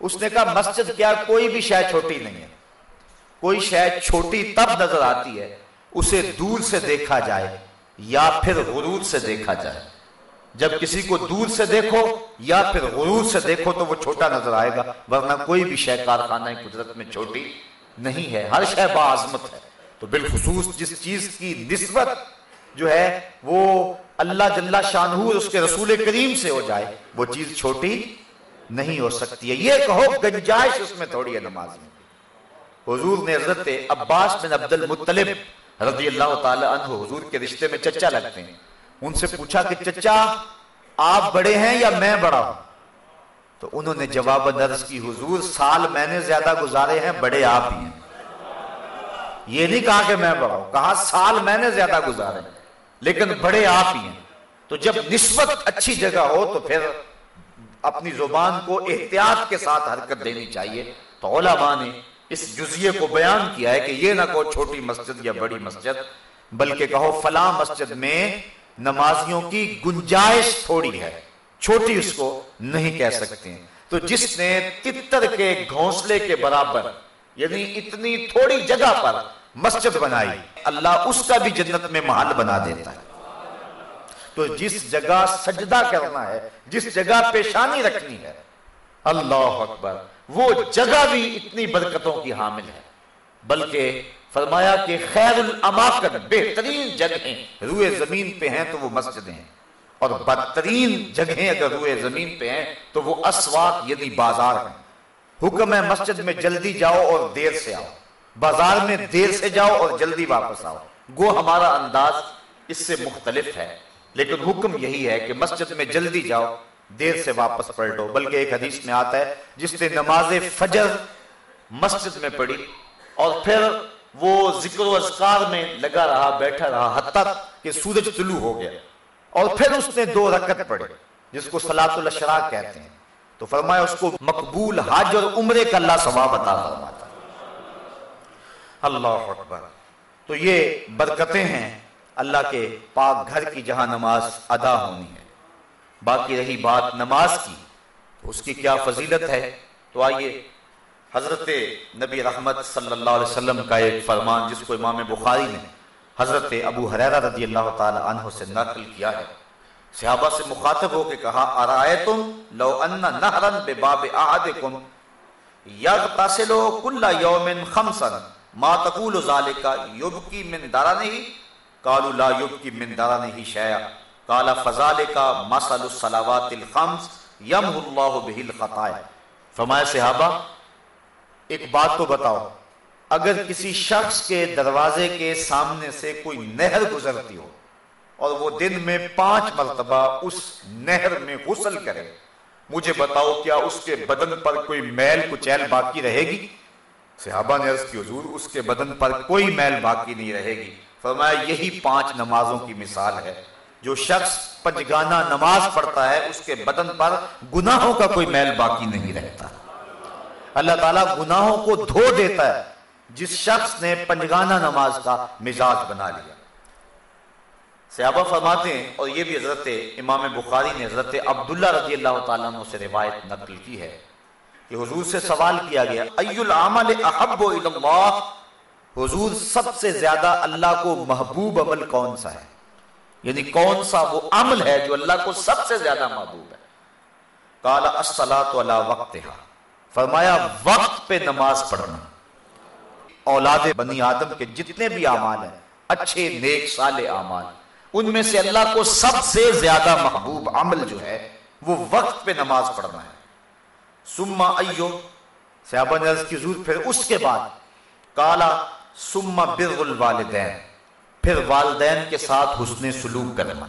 اس نے کہا، مسجد کیا کوئی بھی شاید چھوٹی نہیں ہے۔ کوئی شاید چھوٹی تب نظر آتی ہے، اسے دور سے دیکھا جائے یا پھر غرور سے دیکھا جائے۔ جب کسی کو دور سے دیکھو یا پھر غرور سے دیکھو تو وہ چھوٹا نظر آئے گا، ورنہ کوئی بھی شے کارخانہ قدرت میں چھوٹی نہیں ہے، ہر شے باعظمت ہے۔ تو بالخصوص جس چیز کی نسبت جو ہے، وہ اللہ جل شانہ اس کے رسول کریم سے ہو جائے، وہ چیز چھوٹی نہیں ہو سکتی ہے۔ یہ کہو گنجائش اس میں تھوڑی ہے نماز میں۔ حضور نے حضرت عباس بن عبد المطلب رضی اللہ تعالی عنہ حضور کے رشتے میں چچا لگتے ہیں۔ ان سے پوچھا کہ چچا، آپ بڑے ہیں یا میں بڑا ہوں؟ تو انہوں نے جواب نرس کی، حضور، سال میں نے زیادہ گزارے ہیں، بڑے آپ ہی ہیں۔ یہ نہیں کہا کہ میں بڑا ہوں، کہا سال میں نے زیادہ گزارے لیکن بڑے آپ ہی ہیں۔ تو جب نسبت اچھی جگہ ہو تو پھر اپنی زبان کو احتیاط کے ساتھ حرکت دینی چاہیے۔ تو علماء نے اس جزیے کو بیان کیا ہے کہ یہ نہ کہو چھوٹی مسجد یا بڑی مسجد، بلکہ کہو فلاں مسجد میں نمازیوں کی گنجائش تھوڑی ہے، چھوٹی اس کو نہیں کہہ سکتے۔ ہیں تو جس نے تتر کے گھونسلے کے برابر یعنی اتنی تھوڑی جگہ پر مسجد بنائی، اللہ اس کا بھی جنت میں محل بنا دیتا ہے۔ تو جس جگہ سجدہ کرنا ہے، جس جگہ پیشانی رکھنی ہے اللہ اکبر، وہ جگہ بھی اتنی برکتوں کی حامل ہے۔ بلکہ فرمایا کہ خیر الاماکن، بہترین جگہیں روئے زمین پہ ہیں تو وہ مسجدیں ہیں۔ اور بدترین جگہیں اگر روئے زمین پہ ہیں تو وہ اسواق یعنی بازار ہیں۔ حکم ہے مسجد میں جلدی جاؤ اور دیر سے آؤ۔ بازار میں دیر سے جاؤ اور جلدی واپس آؤ۔ گو ہمارا انداز اس سے مختلف ہے۔ لیکن حکم یہی ہے کہ مسجد میں جلدی جاؤ دیر سے واپس پلٹو۔ بلکہ ایک حدیث میں آتا ہے، جس نے نماز فجر مسجد میں پڑھی اور پھر وہ ذکر و اذکار میں لگا رہا، بیٹھا رہا، حتیٰ کہ سورج طلوع ہو گیا۔ اور پھر اس نے دو رکت پڑھے جس کو صلاة الاشراق کہتے ہیں۔ تو فرمایا، اس کو مقبول حج اور عمرے کا اللہ ثواب عطا فرماتا۔ اللہ اکبر۔ تو یہ برکتیں ہیں، اللہ کے پاک گھر کی جہاں نماز ادا ہونی ہے۔ باقی رہی بات نماز کی اس کی کیا فضیلت ہے؟ تو آئیے، حضرت نبی رحمت صلی اللہ علیہ وسلم کا ایک فرمان جس کو امام بخاری نے حضرت ابو حریرہ رضی اللہ تعالی عنہ سے نقل کیا ہے۔ صحابہ سے مخاطب ہو کے کہا ارائیتم لو ان نہرن بباب احدکم یغتسلو کل یوم خمسا ما تقول ذالک یبکی من دارنہی قالوا لا یبکی من دارنہی شیع قال فذالک مسل الصلاوات الخمس یمہ اللہ بہ الخطایا فرمایا، صحابہ، ایک بات تو بتاؤ، اگر کسی شخص کے دروازے کے سامنے سے کوئی نہر گزرتی ہو اور وہ دن میں پانچ مرتبہ اس نہر میں غسل کرے، مجھے بتاؤ کیا اس کے بدن پر کوئی میل کچیل باقی رہے گی؟ صحابہ نے عرض کی، حضور، اس کے بدن پر کوئی میل باقی نہیں رہے گی۔ فرمایا، یہی پانچ نمازوں کی مثال ہے۔ جو شخص پنجگانہ نماز پڑھتا ہے، اس کے بدن پر گناہوں کا کوئی میل باقی نہیں رہتا۔ اللہ تعالیٰ گناہوں کو دھو دیتا ہے۔ جس شخص نے پنجگانہ نماز کا مزاج بنا لیا۔ صحابہ فرماتے ہیں، اور یہ بھی حضرت امام بخاری نے حضرت عبداللہ رضی اللہ تعالیٰ عنہ سے روایت نقل کی ہے کہ حضور سے سوال کیا گیا العمل احب الاللہ حضور سب سے زیادہ اللہ کو محبوب عمل کون سا ہے؟ یعنی کون سا وہ عمل ہے جو اللہ کو سب سے زیادہ محبوب ہے۔ قال الصلاة علی وقتها۔ فرمایا، وقت پہ نماز پڑھنا۔ اولاد بنی آدم کے جتنے بھی اعمال ہیں، اچھے، نیک، صالح اعمال، ان میں سے اللہ کو سب سے زیادہ محبوب عمل جو ہے، وہ وقت پہ نماز پڑھنا ہے۔ سما ایو صحابہ نے کی ضرورت پھر اس کے بعد۔ کالا سما بر الوالدین۔ پھر والدین کے ساتھ حسن سلوک کرنا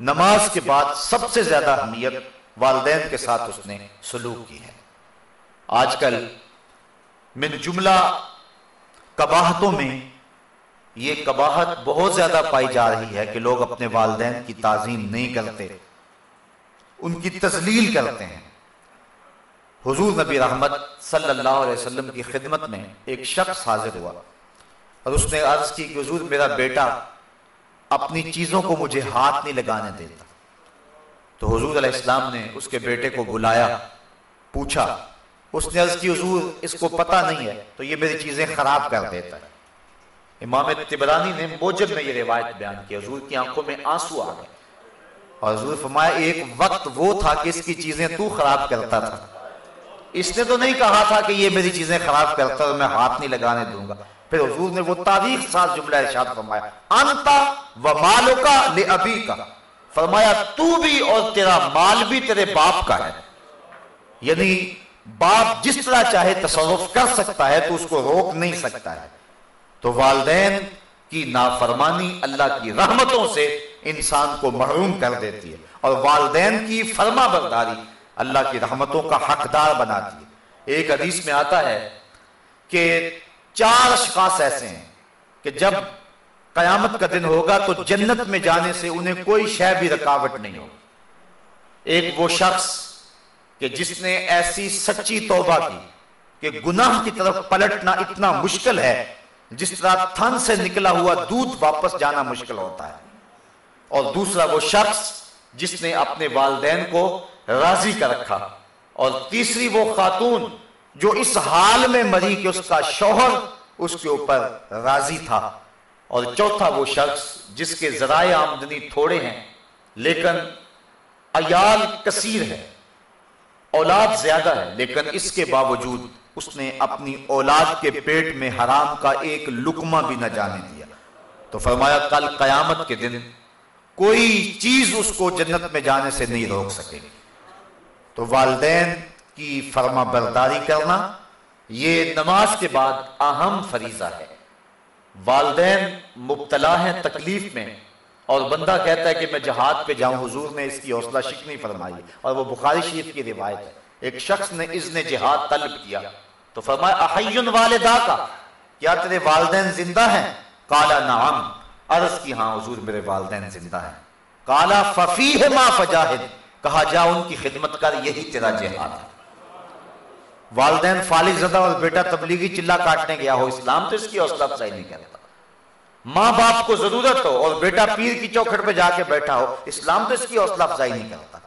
نماز کے بعد سب سے زیادہ اہمیت والدین کے ساتھ اس نے سلوک کی ہے۔ آج کل من جملہ کباہتوں میں یہ کباہت بہت زیادہ پائی جا رہی ہے کہ لوگ اپنے والدین کی تعظیم نہیں کرتے، ان کی تزلیل کرتے ہیں۔ حضور نبی رحمت صلی اللہ علیہ وسلم کی خدمت میں ایک شخص حاضر ہوا۔ اور اس نے عرض کی کہ حضور میرا بیٹا اپنی چیزوں کو مجھے ہاتھ نہیں لگانے دیتا۔ تو حضور علیہ السلام نے اس کے بیٹے کو بلایا، پوچھا، اس نے عرض کی حضور، اس کو پتا نہیں ہے، تو یہ میری چیزیں خراب کر دیتا ہے۔ امام تبرانی نے موجب میں یہ روایت بیان کی، حضور کی آنکھوں میں آنسو آ گئے۔ اور حضور فرمایا، ایک وقت وہ تھا کہ اس کی چیزیں تو خراب کرتا تھا۔ اس نے تو نہیں کہا تھا کہ یہ میری چیزیں خراب کرتا اور میں ہاتھ نہیں لگانے دوں گا۔ پھر حضور نے وہ تاریخ ساتھ جملہ ارشاد فرمایا، انتا و مالو کا لے ابھی کا فرمایا، تو بھی اور تیرا مال بھی تیرے باپ کا ہے۔ یعنی باپ جس طرح چاہے تصرف کر سکتا ہے، تو اس کو روک نہیں سکتا ہے۔ تو والدین کی نافرمانی اللہ کی رحمتوں سے انسان کو محروم کر دیتی ہے۔ اور والدین کی فرما برداری اللہ کی رحمتوں کا حقدار بناتی ہے۔ ایک حدیث میں آتا ہے کہ چار اشخاص ایسے ہیں کہ جب قیامت کا دن ہوگا تو جنت میں جانے سے انہیں کوئی شے بھی رکاوٹ نہیں ہوگی۔ ایک وہ شخص کہ جس نے ایسی سچی توبہ کی کہ گناہ کی طرف پلٹنا اتنا مشکل ہے، جس طرح تھن سے نکلا ہوا دودھ واپس جانا مشکل ہوتا ہے۔ اور دوسرا وہ شخص جس نے اپنے والدین کو راضی کر رکھا۔ اور تیسری وہ خاتون جو اس حال میں مری کہ اس کا شوہر اس کے اوپر راضی تھا۔ اور چوتھا وہ شخص جس کے ذرائع آمدنی تھوڑے ہیں، لیکن ایال کثیر ہے، اولاد زیادہ ہے، لیکن اس کے باوجود اس نے اپنی اولاد کے پیٹ میں حرام کا ایک لکمہ بھی نہ جانے دیا۔ تو فرمایا، کل قیامت کے دن کوئی چیز اس کو جنت میں جانے سے نہیں روک سکے تو والدین کی فرما برداری کرنا، یہ نماز کے بعد اہم فریضہ ہے۔ والدین مبتلا ہیں تکلیف میں اور بندہ کہتا ہے کہ میں جہاد پہ جاؤں، حضور نے اس کی حوصلہ شکنی فرمائی اور وہ بخاری شریف کی روایت ہے۔ ایک شخص نے اذن جہاد طلب کیا۔ تو فرمایا، احیون والدہ کا، کیا تیرے والدین زندہ ہیں؟ کالا نعم۔ عرض کی ہاں حضور میرے والدین زندہ ہیں۔ کالا ففیہ ما فجاہد۔ کہا، جا، ان کی خدمت کر، یہی تیرا جہاد ہے۔ والدین فالغ زدہ اور بیٹا تبلیغی چلا کاٹنے گیا ہو اسلام تو اس کی حوصلہ افزائی نہیں کرتا۔ ماں باپ کو ضرورت ہو اور بیٹا پیر کی چوکھٹ پہ جا کے بیٹھا ہو، اسلام تو اس کی حوصلہ افزائی نہیں کرتا۔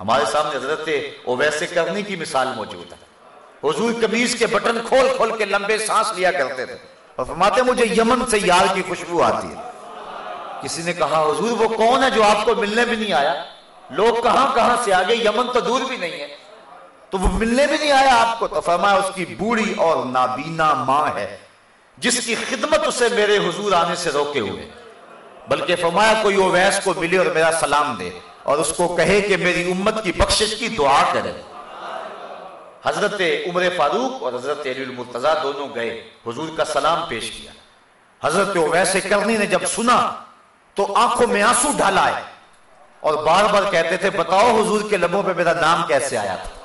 ہمارے سامنے حضرت ویسے کرنے کی مثال موجود ہے۔ حضور کمیز کے بٹن کھول کھول کے لمبے سانس لیا کرتے تھے۔ اور فرماتے مجھے یمن سے یار کی خوشبو آتی ہے۔ کسی نے کہا، حضور وہ کون ہے جو آپ کو ملنے بھی نہیں آیا؟ لوگ کہاں کہاں سے آگے یمن تو دور بھی نہیں ہے۔ تو وہ ملنے بھی نہیں آیا آپ کو تو فرمایا اس کی بوڑھی اور نابینا ماں ہے، جس کی خدمت اسے میرے حضور آنے سے روکے ہوئے۔ بلکہ فرمایا کوئی اویس کو ملے اور میرا سلام دے اور اس کو کہے کہ میری امت کی بخشش کی دعا کرے۔ حضرت عمر فاروق اور حضرت علی المرتضی دونوں گئے، حضور کا سلام پیش کیا۔ حضرت اویس کرنی نے جب سنا تو آنکھوں میں آنسو ڈھالا ہے اور بار بار کہتے تھے، بتاؤ حضور کے لبوں پہ میرا نام کیسے آیا تھا؟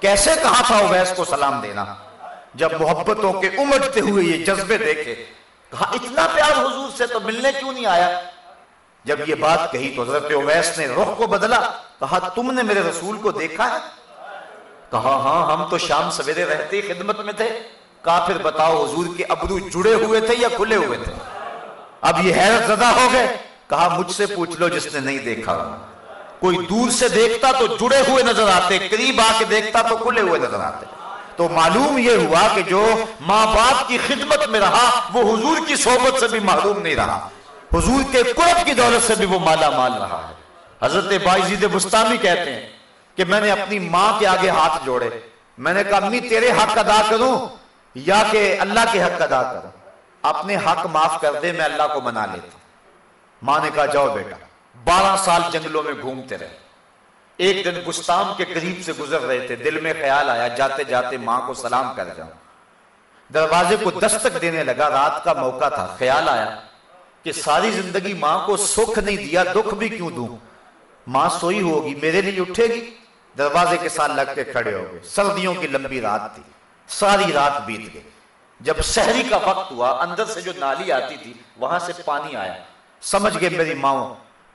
کیسے کہا تھا اویس کو سلام دینا؟ جب محبتوں کے امجتے ہوئے یہ جذبے دیکھے، کہا، اتنا پیار حضور سے تو ملنے کیوں نہیں آیا؟ جب یہ بات کہی تو حضرت اویس نے رخ کو بدلا، کہا، تم نے میرے رسول کو دیکھا ہے؟ کہا ہاں ہم تو شام سویرے رہتے خدمت میں تھے۔ کہا، پھر بتاؤ حضور کے ابرو جڑے ہوئے تھے یا کھلے ہوئے تھے؟ اب یہ حیرت زدہ ہو گئے۔ کہا، مجھ سے پوچھ لو جس نے نہیں دیکھا۔ کوئی دور سے دیکھتا تو جڑے ہوئے نظر آتے، قریب آ کے دیکھتا تو کھلے ہوئے نظر آتے۔ تو معلوم یہ ہوا کہ جو ماں باپ کی خدمت میں رہا، وہ حضور کی صحبت سے بھی معلوم نہیں رہا۔ حضور کے قرب کی دولت سے بھی وہ مالا مال رہا ہے۔ حضرت بائزید بستانی کہتے ہیں کہ میں نے اپنی ماں کے آگے ہاتھ جوڑے۔ میں نے کہا، امی، تیرے حق ادا کروں یا کہ اللہ کے حق ادا کروں؟ اپنے حق معاف کر دے، میں اللہ کو منا لیتا ماں نے کہا، جاؤ بیٹا۔ بارہ سال جنگلوں میں گھومتے رہے۔ ایک دن گستام کے قریب سے گزر رہے تھے۔ دل میں خیال آیا، جاتے جاتے ماں کو سلام کر جاؤں۔ دروازے کو دستک دینے لگا، رات کا موقع تھا۔ خیال آیا کہ ساری زندگی ماں کو سکھ نہیں دیا، دکھ بھی کیوں دوں؟ ماں سوئی ہوگی، میرے لیے اٹھے گی؟ دروازے کے ساتھ لگ کے کھڑے ہو گئے۔ سردیوں کی لمبی رات تھی، ساری رات بیت گئی۔ جب شہری کا وقت ہوا، اندر سے جو نالی آتی تھی، وہاں سے پانی آیا۔ سمجھ گئے میری ماں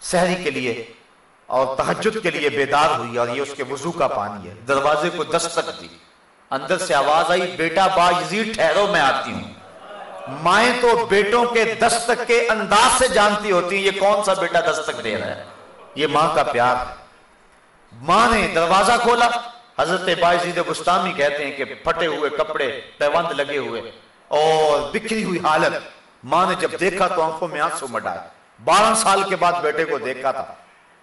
سحری کے لیے اور تحجد کے لیے بیدار ہوئی اور یہ اس کے وضو کا پانی ہے۔ دروازے کو دستک دی۔ اندر سے آواز آئی، بیٹا با یزید، ٹھہرو، میں آتی ہوں۔ مائیں تو بیٹوں کے دستک کے انداز سے جانتی ہوتی ہیں، یہ کون سا بیٹا دستک دے رہا ہے؟ یہ ماں کا پیار ہے۔ ماں نے دروازہ کھولا۔ حضرت باعزید گستامی کہتے ہیں کہ پھٹے ہوئے کپڑے، پیوند لگے ہوئے اور بکھری ہوئی حالت۔ ماں نے جب دیکھا تو آنکھوں میں آنسو مڈائے۔ بارہ سال کے بعد بیٹے کو دیکھا تھا۔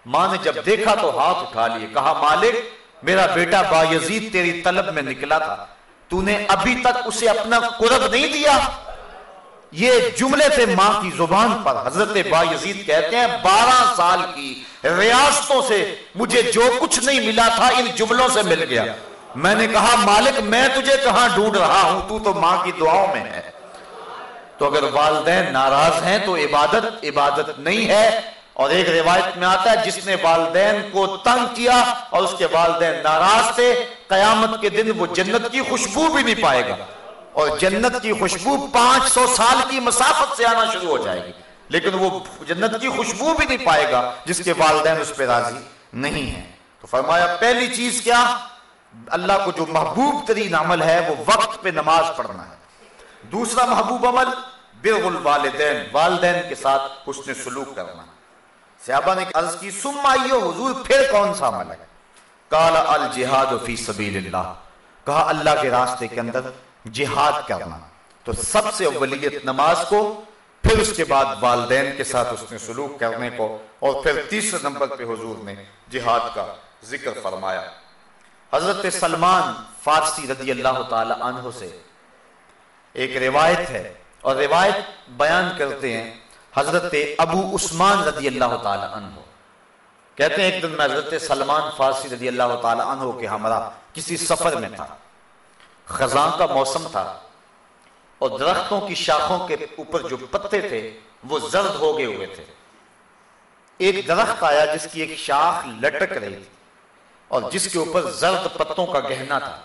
ماں نے جب دیکھا تو ہاتھ اٹھا لیے۔ کہا، مالک، میرا بیٹا با یزید تیری طلب میں نکلا تھا۔ تو نے ابھی تک اسے اپنا قرب نہیں دیا۔ یہ جملے تھے ماں کی زبان پر۔ حضرت با یزید کہتے ہیں، بارہ سال کی ریاستوں سے مجھے جو کچھ نہیں ملا تھا، ان جملوں سے مل گیا۔ میں نے کہا، مالک، میں تجھے کہاں ڈھونڈ رہا ہوں؟ تو تو ماں کی دعاؤں میں ہے۔ تو اگر والدین ناراض ہیں تو عبادت عبادت نہیں ہے۔ اور ایک روایت میں آتا ہے، جس نے والدین کو تنگ کیا اور اس کے والدین ناراض تھے، قیامت کے دن وہ جنت کی خوشبو بھی نہیں پائے گا۔ اور جنت کی خوشبو پانچ سو سال کی مسافت سے آنا شروع ہو جائے گی۔ لیکن وہ جنت کی خوشبو بھی نہیں پائے گا جس کے والدین اس پہ راضی نہیں ہیں۔ تو فرمایا، پہلی چیز کیا؟ اللہ کو جو محبوب ترین عمل ہے، وہ وقت پہ نماز پڑھنا ہے۔ دوسرا محبوب عمل بر الوالدین والدین کے ساتھ حسن سلوک کرنا۔ صحابہ نے عرض کی سم آئیو حضور، پھر کون سا عمل ہے؟ کالا الجہاد فی سبیل اللہ۔ کہا، اللہ کے راستے کے اندر جہاد کرنا۔ تو سب سے اولیت نماز کو، پھر اس کے بعد والدین کے ساتھ اس نے سلوک کرنے کو، اور پھر تیسرے نمبر پہ حضور نے جہاد کا ذکر فرمایا۔ حضرت سلمان فارسی رضی اللہ تعالی عنہ سے ایک روایت ہے اور روایت بیان کرتے ہیں حضرت ابو عثمان رضی اللہ تعالی عنہ۔ کہتے ہیں ایک دن میں حضرت سلمان فارسی رضی اللہ تعالی عنہ کے ہمراہ کسی سفر میں تھا۔ خزاں کا موسم تھا اور درختوں کی شاخوں کے اوپر جو پتے تھے وہ زرد ہو گئے ہوئے تھے۔ ایک درخت آیا جس کی ایک شاخ لٹک رہی تھی اور جس کے اوپر زرد پتوں کا گہنا تھا۔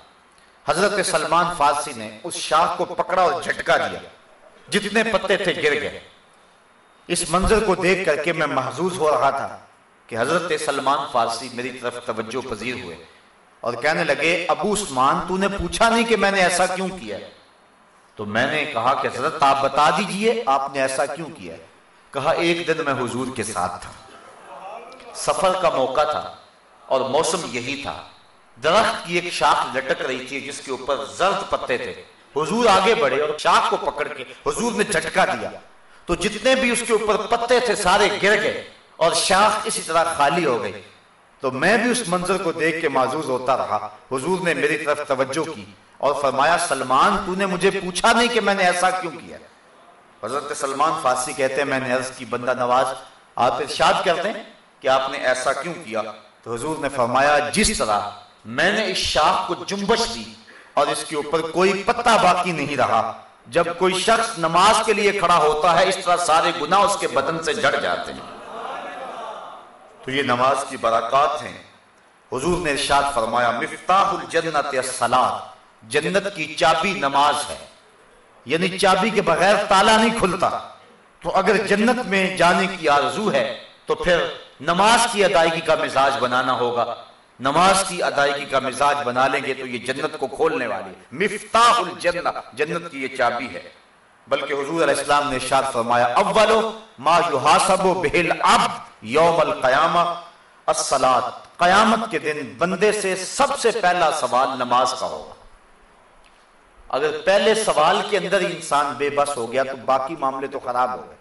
حضرت سلمان فارسی نے اس شاخ کو پکڑا اور جھٹکا دیا۔ جتنے پتے تھے گر گئے۔ اس منظر کو دیکھ کر کے میں محظوظ ہو رہا تھا کہ حضرت سلمان فارسی میری طرف توجہ پذیر ہوئے اور کہنے لگے، ابو عثمان، تو نے پوچھا نہیں کہ میں نے ایسا کیوں کیا؟ تو میں نے کہا کہ حضرت، آپ بتا دیجیے، آپ نے ایسا کیوں کیا؟ کہا، ایک دن میں حضور کے ساتھ تھا۔ سفر کا موقع تھا اور موسم یہی تھا۔ درخت کی ایک شاخ لٹک رہی تھی، جس کے اوپر زرد پتے تھے۔ حضور آگے بڑھے اور شاخ کو پکڑ کے حضور نے جھٹکا دیا۔ تو جتنے بھی اس کے اوپر پتے تھے، سارے گر گئے اور شاخ اسی طرح خالی ہو گئی۔ تو میں بھی اس منظر کو دیکھ کے معذوز ہوتا رہا۔ حضور نے میری طرف توجہ کی اور فرمایا، سلمان، تو نے مجھے پوچھا نہیں کہ میں نے ایسا کیوں کیا؟ حضرت سلمان فارسی کہتے ہیں، میں نے عرض کی، بندہ نواز، آپ ارشاد کرتے ہیں کہ آپ نے ایسا کیوں کیا؟ تو حضور نے فرمایا، جس طرح میں نے اس شاخ کو جنبش دی اور اس کے اوپر کوئی پتہ باقی نہیں رہا۔ جب کوئی شخص نماز کے لیے کھڑا ہوتا ہے، اس طرح سارے گناہ اس کے بدن سے جڑ جاتے ہیں۔ تو یہ نماز کی برکات ہیں۔ حضور نے ارشاد فرمایا، مفتاح الجنت الصلاۃ جنت کی چابی نماز ہے۔ یعنی چابی کے بغیر تالا نہیں کھلتا۔ تو اگر جنت میں جانے کی آرزو ہے، تو پھر نماز کی ادائیگی کا مزاج بنانا ہوگا۔ نماز کی ادائیگی کا مزاج بنا لیں گے تو یہ جنت کو کھولنے والی مفتاح الجنہ، جنت کی یہ چابی ہے۔ بلکہ حضور علیہ السلام نے ارشاد فرمایا، اولو ما یحاسب بہل عبد یوم القیامہ الصلاۃ قیامت کے دن بندے سے سب سے پہلا سوال نماز کا ہوگا۔ اگر پہلے سوال کے اندر انسان بے بس ہو گیا تو باقی معاملے تو خراب ہو گئے۔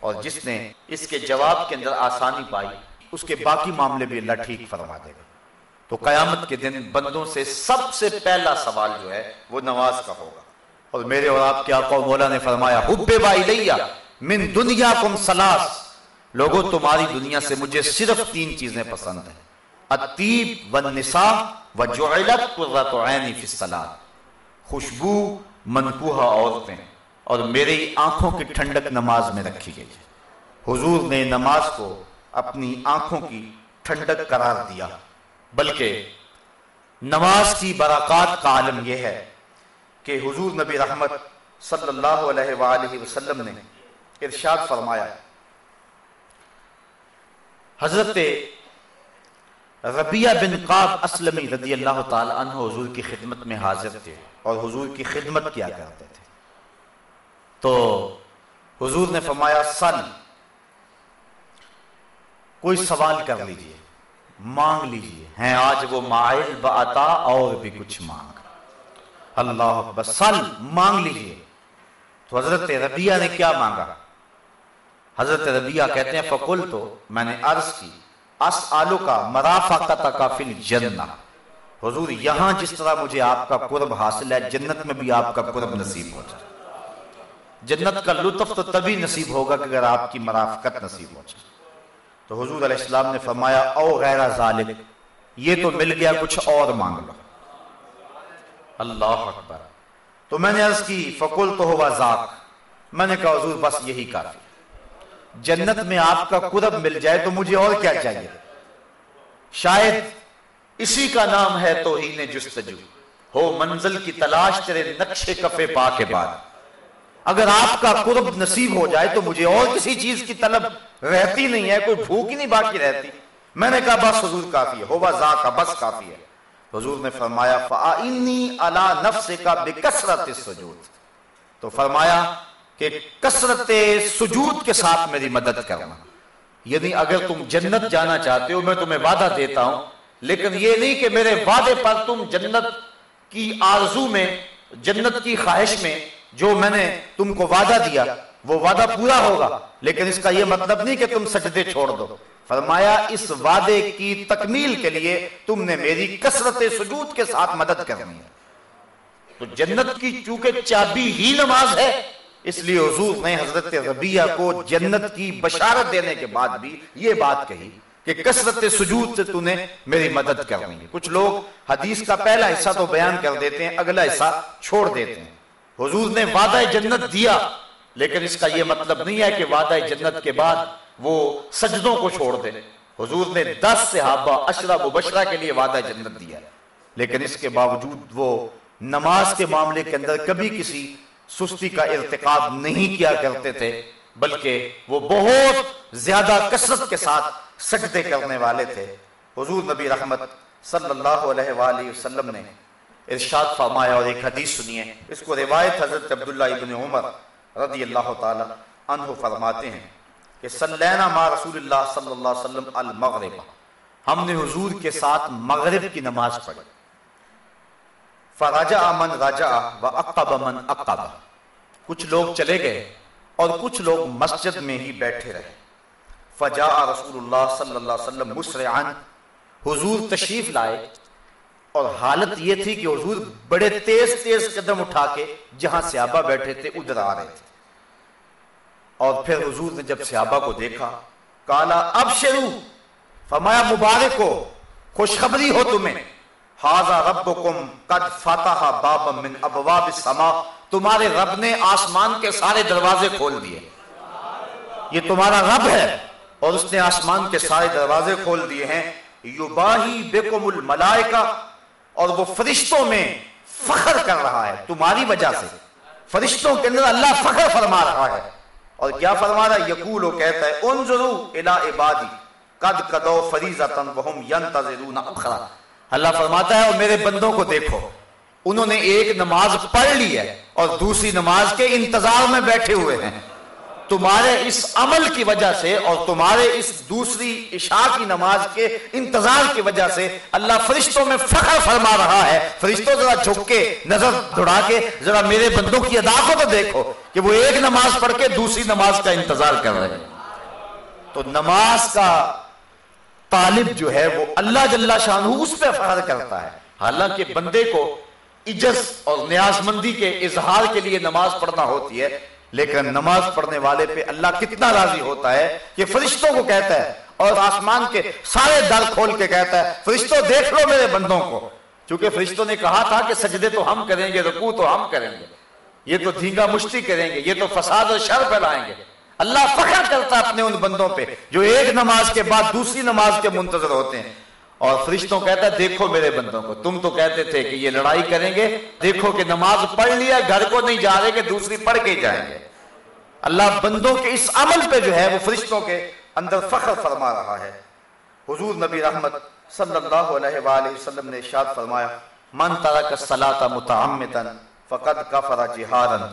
اور جس نے اس کے جواب کے اندر آسانی پائی، اس کے باقی معاملے بھی اللہ ٹھیک فرما دے گا۔ تو قیامت کے دن بندوں سے سب سے پہلا سوال جو ہے وہ نماز کا ہوگا۔ اور میرے اور آپ کے آقا مولا نے فرمایا، حب با من دنیا کم سلاس لوگوں، تمہاری دنیا سے مجھے صرف تین چیزیں پسند ہیں۔ الطیب والنساء وجعلت قرۃ عینی فی الصلاۃ خوشبو منکوہا عورتیں اور میری آنکھوں کی ٹھنڈک نماز میں رکھی گئی حضور نے نماز کو اپنی آنکھوں کی ٹھنڈک قرار دیا۔ بلکہ نماز کی برکات کا عالم یہ ہے کہ حضور نبی رحمت صلی اللہ علیہ وآلہ وسلم نے ارشاد فرمایا حضرت ربیہ بن قاب اسلمی رضی اللہ تعالی عنہ حضور کی خدمت میں حاضر تھے اور حضور کی خدمت کیا کرتے تھے۔ تو حضور نے فرمایا، سن، کوئی سوال کر لیجیے۔ مانگ لیجیے۔ ہیں آج وہ مائل بعطا اور بھی کچھ مانگ۔ اللہ بسل مانگ لیجیے۔ تو حضرت ربیہ نے کیا مانگا؟ حضرت ربیہ کہتے ہیں فقل تو میں نے عرض کی اس آلو کا مرافقت کا فی الجنہ۔ حضور، یہاں جس طرح مجھے آپ کا قرب حاصل ہے، جنت میں بھی آپ کا قرب نصیب ہو جائے۔ جنت کا لطف تو تبھی نصیب ہوگا کہ اگر آپ کی مرافقت نصیب ہو جائے۔ تو حضور علیہ السلام نے فرمایا، او غیر ظالم یہ تو مل گیا، کچھ اور مانگ لو۔ اللہ اکبر۔ تو میں نے عرض کی فقل تو ہوا ذاک۔ میں نے کہا، حضور، بس یہی کافی۔ جنت میں آپ کا قرب مل جائے تو مجھے اور کیا چاہیے؟ شاید اسی کا نام ہے توہین جستجو۔ ہو منزل کی تلاش تیرے نقشے کفے پا کے بعد۔ اگر آپ کا قرب نصیب ہو جائے تو مجھے اور کسی چیز کی طلب رہتی نہیں ہے، کوئی بھوک ہی نہیں باقی رہتی۔ میں نے کہا، بس حضور کافی ہے، ہوا ذا کا بس کافی ہے۔ حضور نے فرمایا فَآئِنِّي عَلَى نَفْسِكَ بِكَسْرَتِ السُّجُود۔ تو فرمایا کہ کسرت سجود کے ساتھ میری مدد کرنا۔ یعنی اگر تم جنت جانا چاہتے ہو، میں تمہیں وعدہ دیتا ہوں۔ لیکن یہ نہیں کہ میرے وعدے پر تم جنت کی آرزو میں، جنت کی خواہش میں جو میں نے تم کو وعدہ دیا، وہ وعدہ پورا ہوگا، لیکن اس کا یہ مطلب نہیں کہ تم سجدے چھوڑ دو۔ فرمایا، اس وعدے کی تکمیل کے لیے تم نے میری کسرت سجود کے ساتھ مدد کرنی ہے۔ تو جنت کی چونکہ چابی ہی نماز ہے، اس لیے حضور نے حضرت ربیہ کو جنت کی بشارت دینے کے بعد بھی یہ بات کہی کہ کسرت سجود سے تم نے میری مدد کرنی ہے۔ کچھ لوگ حدیث کا پہلا حصہ تو بیان کر دیتے ہیں، اگلا حصہ چھوڑ دیتے ہیں۔ حضور نے وعدہ جنت دیا، لیکن اس کا یہ مطلب نہیں ہے کہ وعدہ جنت کے بعد وہ سجدوں کو چھوڑ دے۔ حضور نے دس صحابہ اشرا مبشرہ کے لیے وعدہ جنت دیا۔ لیکن اس کے باوجود وہ نماز کے معاملے کے اندر کبھی کسی سستی کا ارتقاب نہیں کیا کرتے تھے، بلکہ وہ بہت زیادہ کثرت کے ساتھ سجدے کرنے والے تھے۔ حضور نبی رحمت صلی اللہ علیہ وآلہ وسلم نے ارشاد فرمایا اور ایک حدیث سنیے اس کو روایت حضرت عبداللہ ابن عمر رضی اللہ تعالی عنہ فرماتے ہیں کہ صلینا ما رسول اللہ صلی اللہ علیہ وسلم المغرب۔ ہم نے حضور کے ساتھ مغرب کی نماز پڑھی۔ فرجع من رجع و اقب من اقب کچھ لوگ چلے گئے اور کچھ لوگ مسجد میں ہی بیٹھے رہے۔ فجاء رسول اللہ صلی اللہ علیہ وسلم مسرعن حضور تشریف لائے۔ اور حالت یہ تھی کہ حضور بڑے تیز تیز قدم اٹھا کے جہاں صحابہ بیٹھے تھے، ادھر آ رہے تھے۔ اور پھر حضور نے جب صحابہ کو دیکھا، کالا، اب شروع! فرمایا، مبارک ہو، خوشخبری ہو تمہیں۔ حاضا ربکم قد فتح باب من ابواب السماء تمہارے رب نے آسمان کے سارے دروازے کھول دیے۔ یہ تمہارا رب ہے اور اس نے آسمان کے سارے دروازے کھول دیے ہیں۔ یباہی بکم الملائکہ۔ اور وہ فرشتوں میں فخر کر رہا ہے، تمہاری وجہ سے۔ فرشتوں کے اندر اللہ فخر فرما رہا ہے۔ اور کیا فرما رہا ہے؟ یقول وہ کہتا ہے انظروا الى عبادی، قد قدو فریضتا وهم ينتظرون اخرى اللہ فرماتا ہے، اور میرے بندوں کو دیکھو۔ انہوں نے ایک نماز پڑھ لی ہے اور دوسری نماز کے انتظار میں بیٹھے ہوئے ہیں۔ تمہارے اس عمل کی وجہ سے اور تمہارے اس دوسری عشاء کی نماز کے انتظار کی وجہ سے اللہ فرشتوں میں فخر فرما رہا ہے۔ فرشتوں ذرا جھک کے نظر دوڑا کے، ذرا میرے بندوں کی ادا کو تو دیکھو کہ وہ ایک نماز پڑھ کے دوسری نماز کا انتظار کر رہے ہیں۔ تو نماز کا طالب جو ہے وہ اللہ جل شاہ اس پہ فخر کرتا ہے۔ حالانکہ بندے کو عجز اور نیاز مندی کے اظہار کے لیے نماز پڑھنا ہوتی ہے۔ لیکن نماز پڑھنے والے پہ اللہ کتنا راضی ہوتا ہے کہ فرشتوں کو کہتا ہے اور آسمان کے سارے در کھول کے کہتا ہے فرشتوں دیکھ لو میرے بندوں کو۔ چونکہ فرشتوں نے کہا تھا کہ سجدے تو ہم کریں گے، رکوع تو ہم کریں گے۔ یہ تو دھینگا مشتی کریں گے، یہ تو فساد اور شر پھیلائیں گے۔ اللہ فخر کرتا ہے اپنے ان بندوں پہ جو ایک نماز کے بعد دوسری نماز کے منتظر ہوتے ہیں۔ اور فرشتوں کہتا ہے، دیکھو میرے بندوں کو، تم تو کہتے تھے کہ یہ لڑائی کریں گے، دیکھو کہ نماز پڑھ لیا، گھر کو نہیں جا رہے کہ دوسری پڑھ کے جائیں گے۔ اللہ بندوں کے اس عمل پہ جو ہے وہ فرشتوں کے اندر فخر فرما رہا ہے۔ حضور نبی رحمت صلی اللہ علیہ وآلہ وسلم نے ارشاد فرمایا، من ترک الصلاۃ متعمدا فقد کفر جہارا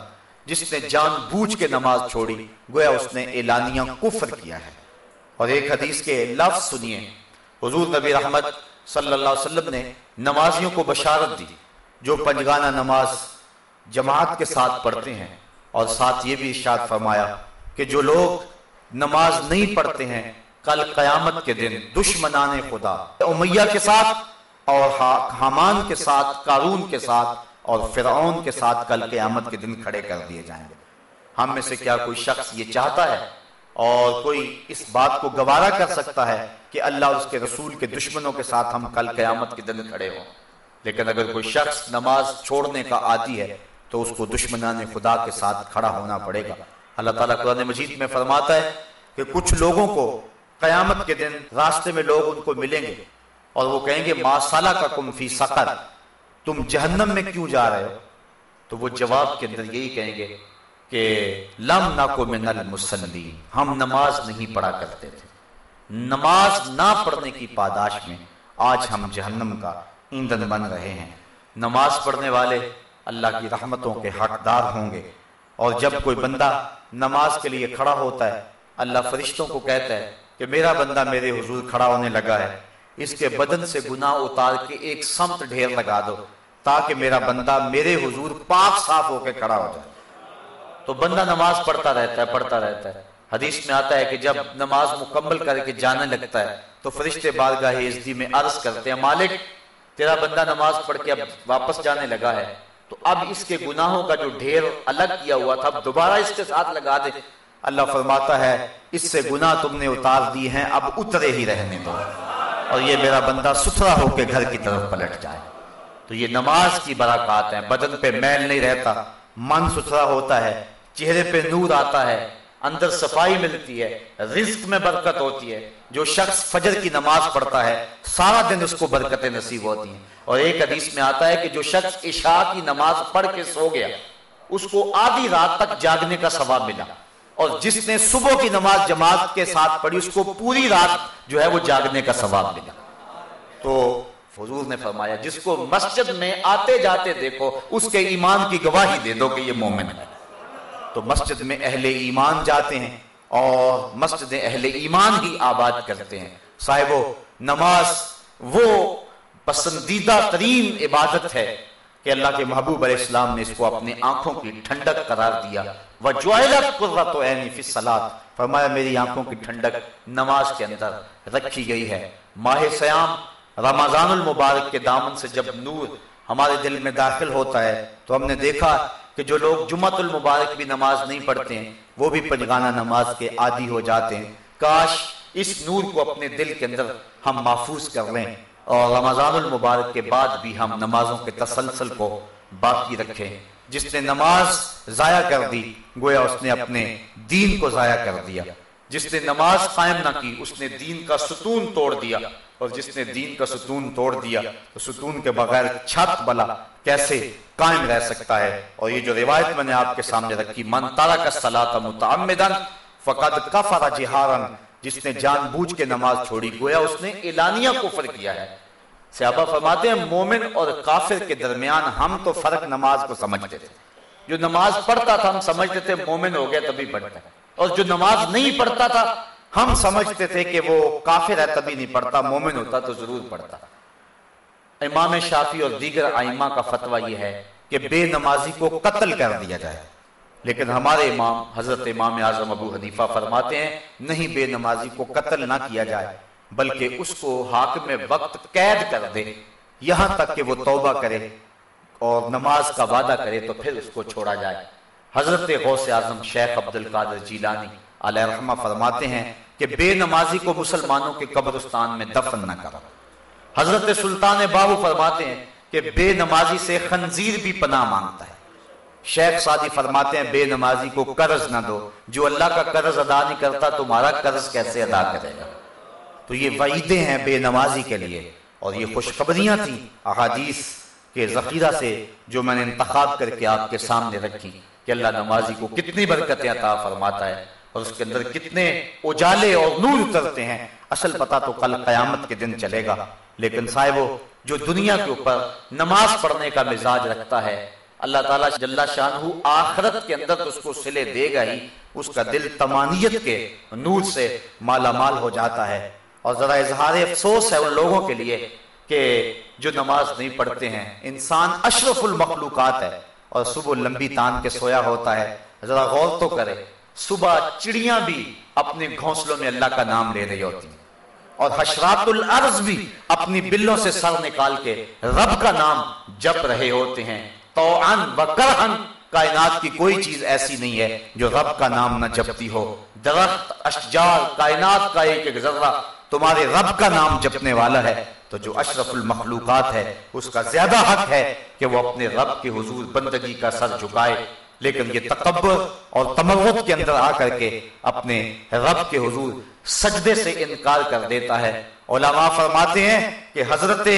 جس نے جان بوجھ کے نماز چھوڑی، گویا اس نے اعلانیہ کفر کیا ہے۔ اور ایک حدیث کے لفظ سنیے۔ حضور نبی رحمت صلی اللہ علیہ وسلم نے نمازیوں کو بشارت دی، جو پنجگانہ نماز جماعت کے ساتھ پڑھتے ہیں۔ اور ساتھ یہ بھی ارشاد فرمایا کہ جو لوگ نماز نہیں پڑھتے ہیں، کل قیامت کے دن دشمنان خدا، امیہ کے ساتھ اور حامان کے ساتھ کارون کے ساتھ اور فرعون کے ساتھ کل قیامت کے دن کھڑے کر دیے جائیں گے۔ ہم میں سے کیا کوئی شخص یہ چاہتا ہے اور کوئی اس بات کو گوارا کر سکتا ہے کہ اللہ اس کے رسول کے دشمنوں کے ساتھ ہم کل قیامت کے دن کھڑے ہوں۔ لیکن اگر کوئی شخص نماز چھوڑنے کا عادی ہے، تو اس کو دشمنان خدا کے ساتھ کھڑا ہونا پڑے گا۔ اللہ تعالیٰ قرآن مجید میں فرماتا ہے کہ کچھ لوگوں کو قیامت کے دن راستے میں لوگ ان کو ملیں گے اور وہ کہیں گے، ما سالہ کا کم فی سقر تم جہنم میں کیوں جا رہے ہو؟ تو وہ جواب کے اندر یہی کہیں گے کہ لم ناکو من المسلین ہم نماز نہیں پڑھا کرتے تھے۔ نماز نہ پڑھنے کی پاداش میں آج ہم جہنم کا ایندھن بن رہے ہیں۔ نماز پڑھنے والے اللہ کی رحمتوں کے حقدار ہوں گے۔ اور جب کوئی بندہ نماز کے لیے کھڑا ہوتا ہے، اللہ فرشتوں کو کہتا ہے کہ میرا بندہ میرے حضور کھڑا ہونے لگا ہے۔ اس کے بدن سے گناہ اتار کے ایک سمت ڈھیر لگا دو، تاکہ میرا بندہ میرے حضور پاک صاف ہو کے کھڑا ہو جائے۔ تو بندہ نماز پڑھتا رہتا ہے، پڑھتا رہتا ہے۔ حدیث میں آتا ہے کہ جب نماز مکمل کر کے جانے لگتا ہے، تو فرشتے بارگاہ عزدی میں عرض کرتے ہیں، مالک، تیرا بندہ نماز پڑھ کے اب واپس جانے لگا ہے۔ تو اب اس کے گناہوں کا جو ڈھیر الگ کیا ہوا تھا، اب دوبارہ اس کے ساتھ لگا دے۔ اللہ فرماتا ہے، اس سے گناہ تم نے اتار دی ہیں، اب اترے ہی رہنے دو۔ اور یہ میرا بندہ ستھرا ہو کے گھر کی طرف پلٹ جائے۔ تو یہ نماز کی برکات ہیں، بدن پہ میل نہیں رہتا، من ستھرا ہوتا ہے۔ چہرے پہ نور آتا ہے، اندر صفائی ملتی ہے، رزق میں برکت ہوتی ہے۔ جو شخص فجر کی نماز پڑھتا ہے، سارا دن اس کو برکتیں نصیب ہوتی ہیں۔ اور ایک حدیث میں آتا ہے کہ جو شخص عشاء کی نماز پڑھ کے سو گیا، اس کو آدھی رات تک جاگنے کا ثواب ملا۔ اور جس نے صبح کی نماز جماعت کے ساتھ پڑھی، اس کو پوری رات جو ہے وہ جاگنے کا ثواب ملا۔ تو حضور نے فرمایا، جس کو مسجد میں آتے جاتے دیکھو، اس کے ایمان کی گواہی دے دو کہ یہ مومن ہے۔ تو مسجد میں اہل ایمان جاتے ہیں اور مسجد اہل ایمان ہی آباد کرتے ہیں۔ صاحبو نماز، وہ پسندیدہ ترین عبادت ہے کہ اللہ کے محبوب علیہ السلام نے اس کو اپنی آنکھوں کی ٹھنڈک قرار دیا۔ وَجُعِلَتْ قُرَّةُ عَيْنِ فِي الصَّلَاةِ فرمایا، میری آنکھوں کی ٹھنڈک نماز کے اندر رکھی گئی ہے۔ ماہ سیام رمضان المبارک کے دامن سے جب نور ہمارے دل میں داخل ہوتا ہے تو ہم نے دیکھا کہ جو لوگ جمعت المبارک بھی نماز نہیں پڑھتے ہیں، وہ بھی پنجگانہ نماز کے عادی ہو جاتے ہیں۔ کاش اس نور کو اپنے دل کے اندر ہم محفوظ کر لیں۔ اور رمضان المبارک کے بعد بھی ہم نمازوں کے تسلسل کو باقی رکھیں۔ جس نے نماز ضائع کر دی، گویا اس نے اپنے دین کو ضائع کر دیا۔ جس نے نماز قائم نہ کی، اس نے دین کا ستون توڑ دیا۔ اور جس نے دین کا ستون توڑ دیا، تو ستون کے بغیر چھت بلا۔ کیسے قائم رہ سکتا ہے؟ اور یہ جو روایت میں نے آپ کے سامنے رکھی، من تارک الصلاۃ متعمدا فقد کفر جہارا جس نے جان بوجھ کے نماز چھوڑی، گویا اس نے اعلانیہ کفر کیا ہے۔ صحابہ فرماتے ہیں، مومن اور کافر کے درمیان ہم تو فرق نماز کو سمجھتے تھے۔ جو نماز پڑھتا تھا، ہم سمجھتے تھے مومن ہو گیا تبھی پڑھتا ہے۔ اور جو نماز نہیں پڑھتا تھا، ہم سمجھتے تھے کہ وہ کافر ہے تبھی نہیں پڑھتا، مومن ہوتا تو ضرور پڑھتا۔ امام شافی اور دیگر آئمہ کا فتوہ یہ ہے کہ بے نمازی کو قتل کر دیا جائے۔ لیکن ہمارے امام حضرت امام اعظم ابو حنیفہ فرماتے ہیں، نہیں بے نمازی کو قتل نہ کیا جائے، بلکہ اس کو حاکم وقت قید کر دے، یہاں تک کہ وہ توبہ کرے اور نماز کا وعدہ کرے تو پھر اس کو چھوڑا جائے۔ حضرت غوث اعظم شیخ عبد القادر جیلانی علیہ رحمہ فرماتے ہیں کہ بے نمازی کو مسلمانوں کے قبرستان میں دفن نہ کرو۔ حضرت سلطان بابو فرماتے ہیں کہ بے نمازی سے خنزیر بھی پناہ مانگتا ہے۔ شیخ سادی فرماتے ہیں بے نمازی کو قرض نہ دو۔ جو اللہ کا قرض ادا نہیں کرتا تمہارا قرض کیسے ادا کرے گا؟ تو یہ وعیدیں ہیں بے نمازی کے لیے۔ اور یہ خوشخبریاں تھیں احادیث کے ذخیرہ سے جو میں نے انتخاب کر کے آپ کے سامنے رکھی کہ اللہ نمازی کو کتنی برکتیں عطا فرماتا ہے اور اس کے اندر کتنے اجالے اور نور اترتے ہیں۔ اصل پتا تو کل قیامت کے دن چلے گا۔ لیکن صاحبو جو دنیا کے اوپر نماز پڑھنے کا مزاج رکھتا ہے، اللہ تعالیٰ جل شانہ آخرت کے اندر تو اس کو سلے دے گا ہی، اس کا دل تمانیت کے نور سے مالا مال ہو جاتا ہے۔ اور ذرا اظہار افسوس ہے ان لوگوں کے لیے کہ جو نماز نہیں پڑھتے ہیں، انسان اشرف المخلوقات ہے اور صبح لمبی تان کے سویا ہوتا ہے۔ ذرا غور تو کرے، صبح چڑیاں بھی اپنے گھونسلوں میں اللہ کا نام لے رہی ہوتی ہیں۔ اور حشرات الارض بھی اپنی بلوں سے سر نکال کے رب کا نام جپ رہے ہوتے ہیں۔ و کرہن کائنات کی کوئی چیز ایسی نہیں ہے جو رب کا نام نہ جپتی ہو۔ درخت، اشجار، کائنات کا ایک ایک ذرہ تمہارے رب کا نام جپنے والا ہے۔ تو جو اشرف المخلوقات ہے، اس کا زیادہ حق ہے کہ وہ اپنے رب کے حضور بندگی کا سر جھکائے۔ لیکن یہ تکبر اور تمغت کے اندر آ کر کے اپنے رب کے حضور سجدے سے انکار کر دیتا ہے۔ علماء فرماتے ہیں کہ حضرت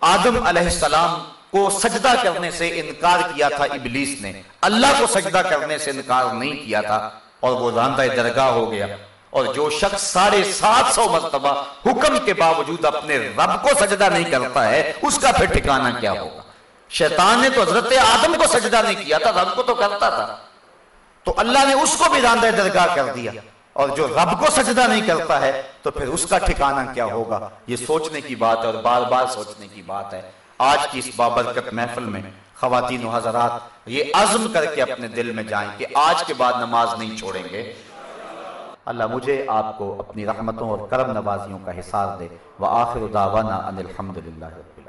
آدم علیہ السلام کو سجدہ کرنے سے انکار کیا تھا ابلیس نے۔ اللہ کو سجدہ کرنے سے انکار نہیں کیا تھا اور وہ راندہ درگاہ ہو گیا۔ اور جو شخص ساڑھے سات سو مرتبہ حکم کے باوجود اپنے رب کو سجدہ نہیں کرتا ہے، اس کا پھر ٹھکانہ کیا ہوگا؟ شیطان نے تو حضرت آدم کو سجدہ نہیں کیا تھا، رب کو تو کرتا تھا۔ تو اللہ نے اس کو بھی راندہ درگاہ کر دیا۔ اور جو رب کو سجدہ نہیں کرتا ہے، تو پھر اس کا ٹھکانہ کیا ہوگا؟ یہ سوچنے کی بات ہے اور بار بار سوچنے کی بات ہے۔ آج کی اس بابرکت محفل میں خواتین و حضرات، یہ عزم کر کے اپنے دل میں جائیں کہ آج کے بعد نماز نہیں چھوڑیں گے۔ اللہ مجھے آپ کو اپنی رحمتوں اور کرم نوازیوں کا حساب دے۔ وآخر دعوانا ان الحمدللہ رب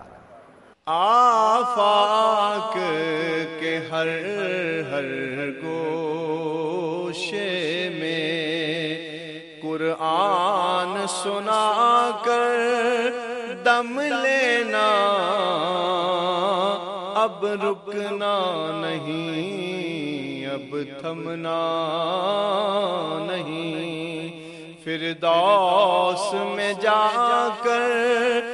آفاق کے ہر ہر گوشے میں قرآن سنا کر دم لینا۔ اب رکنا نہیں، اب تھمنا نہیں۔ پھر داس میں جا کر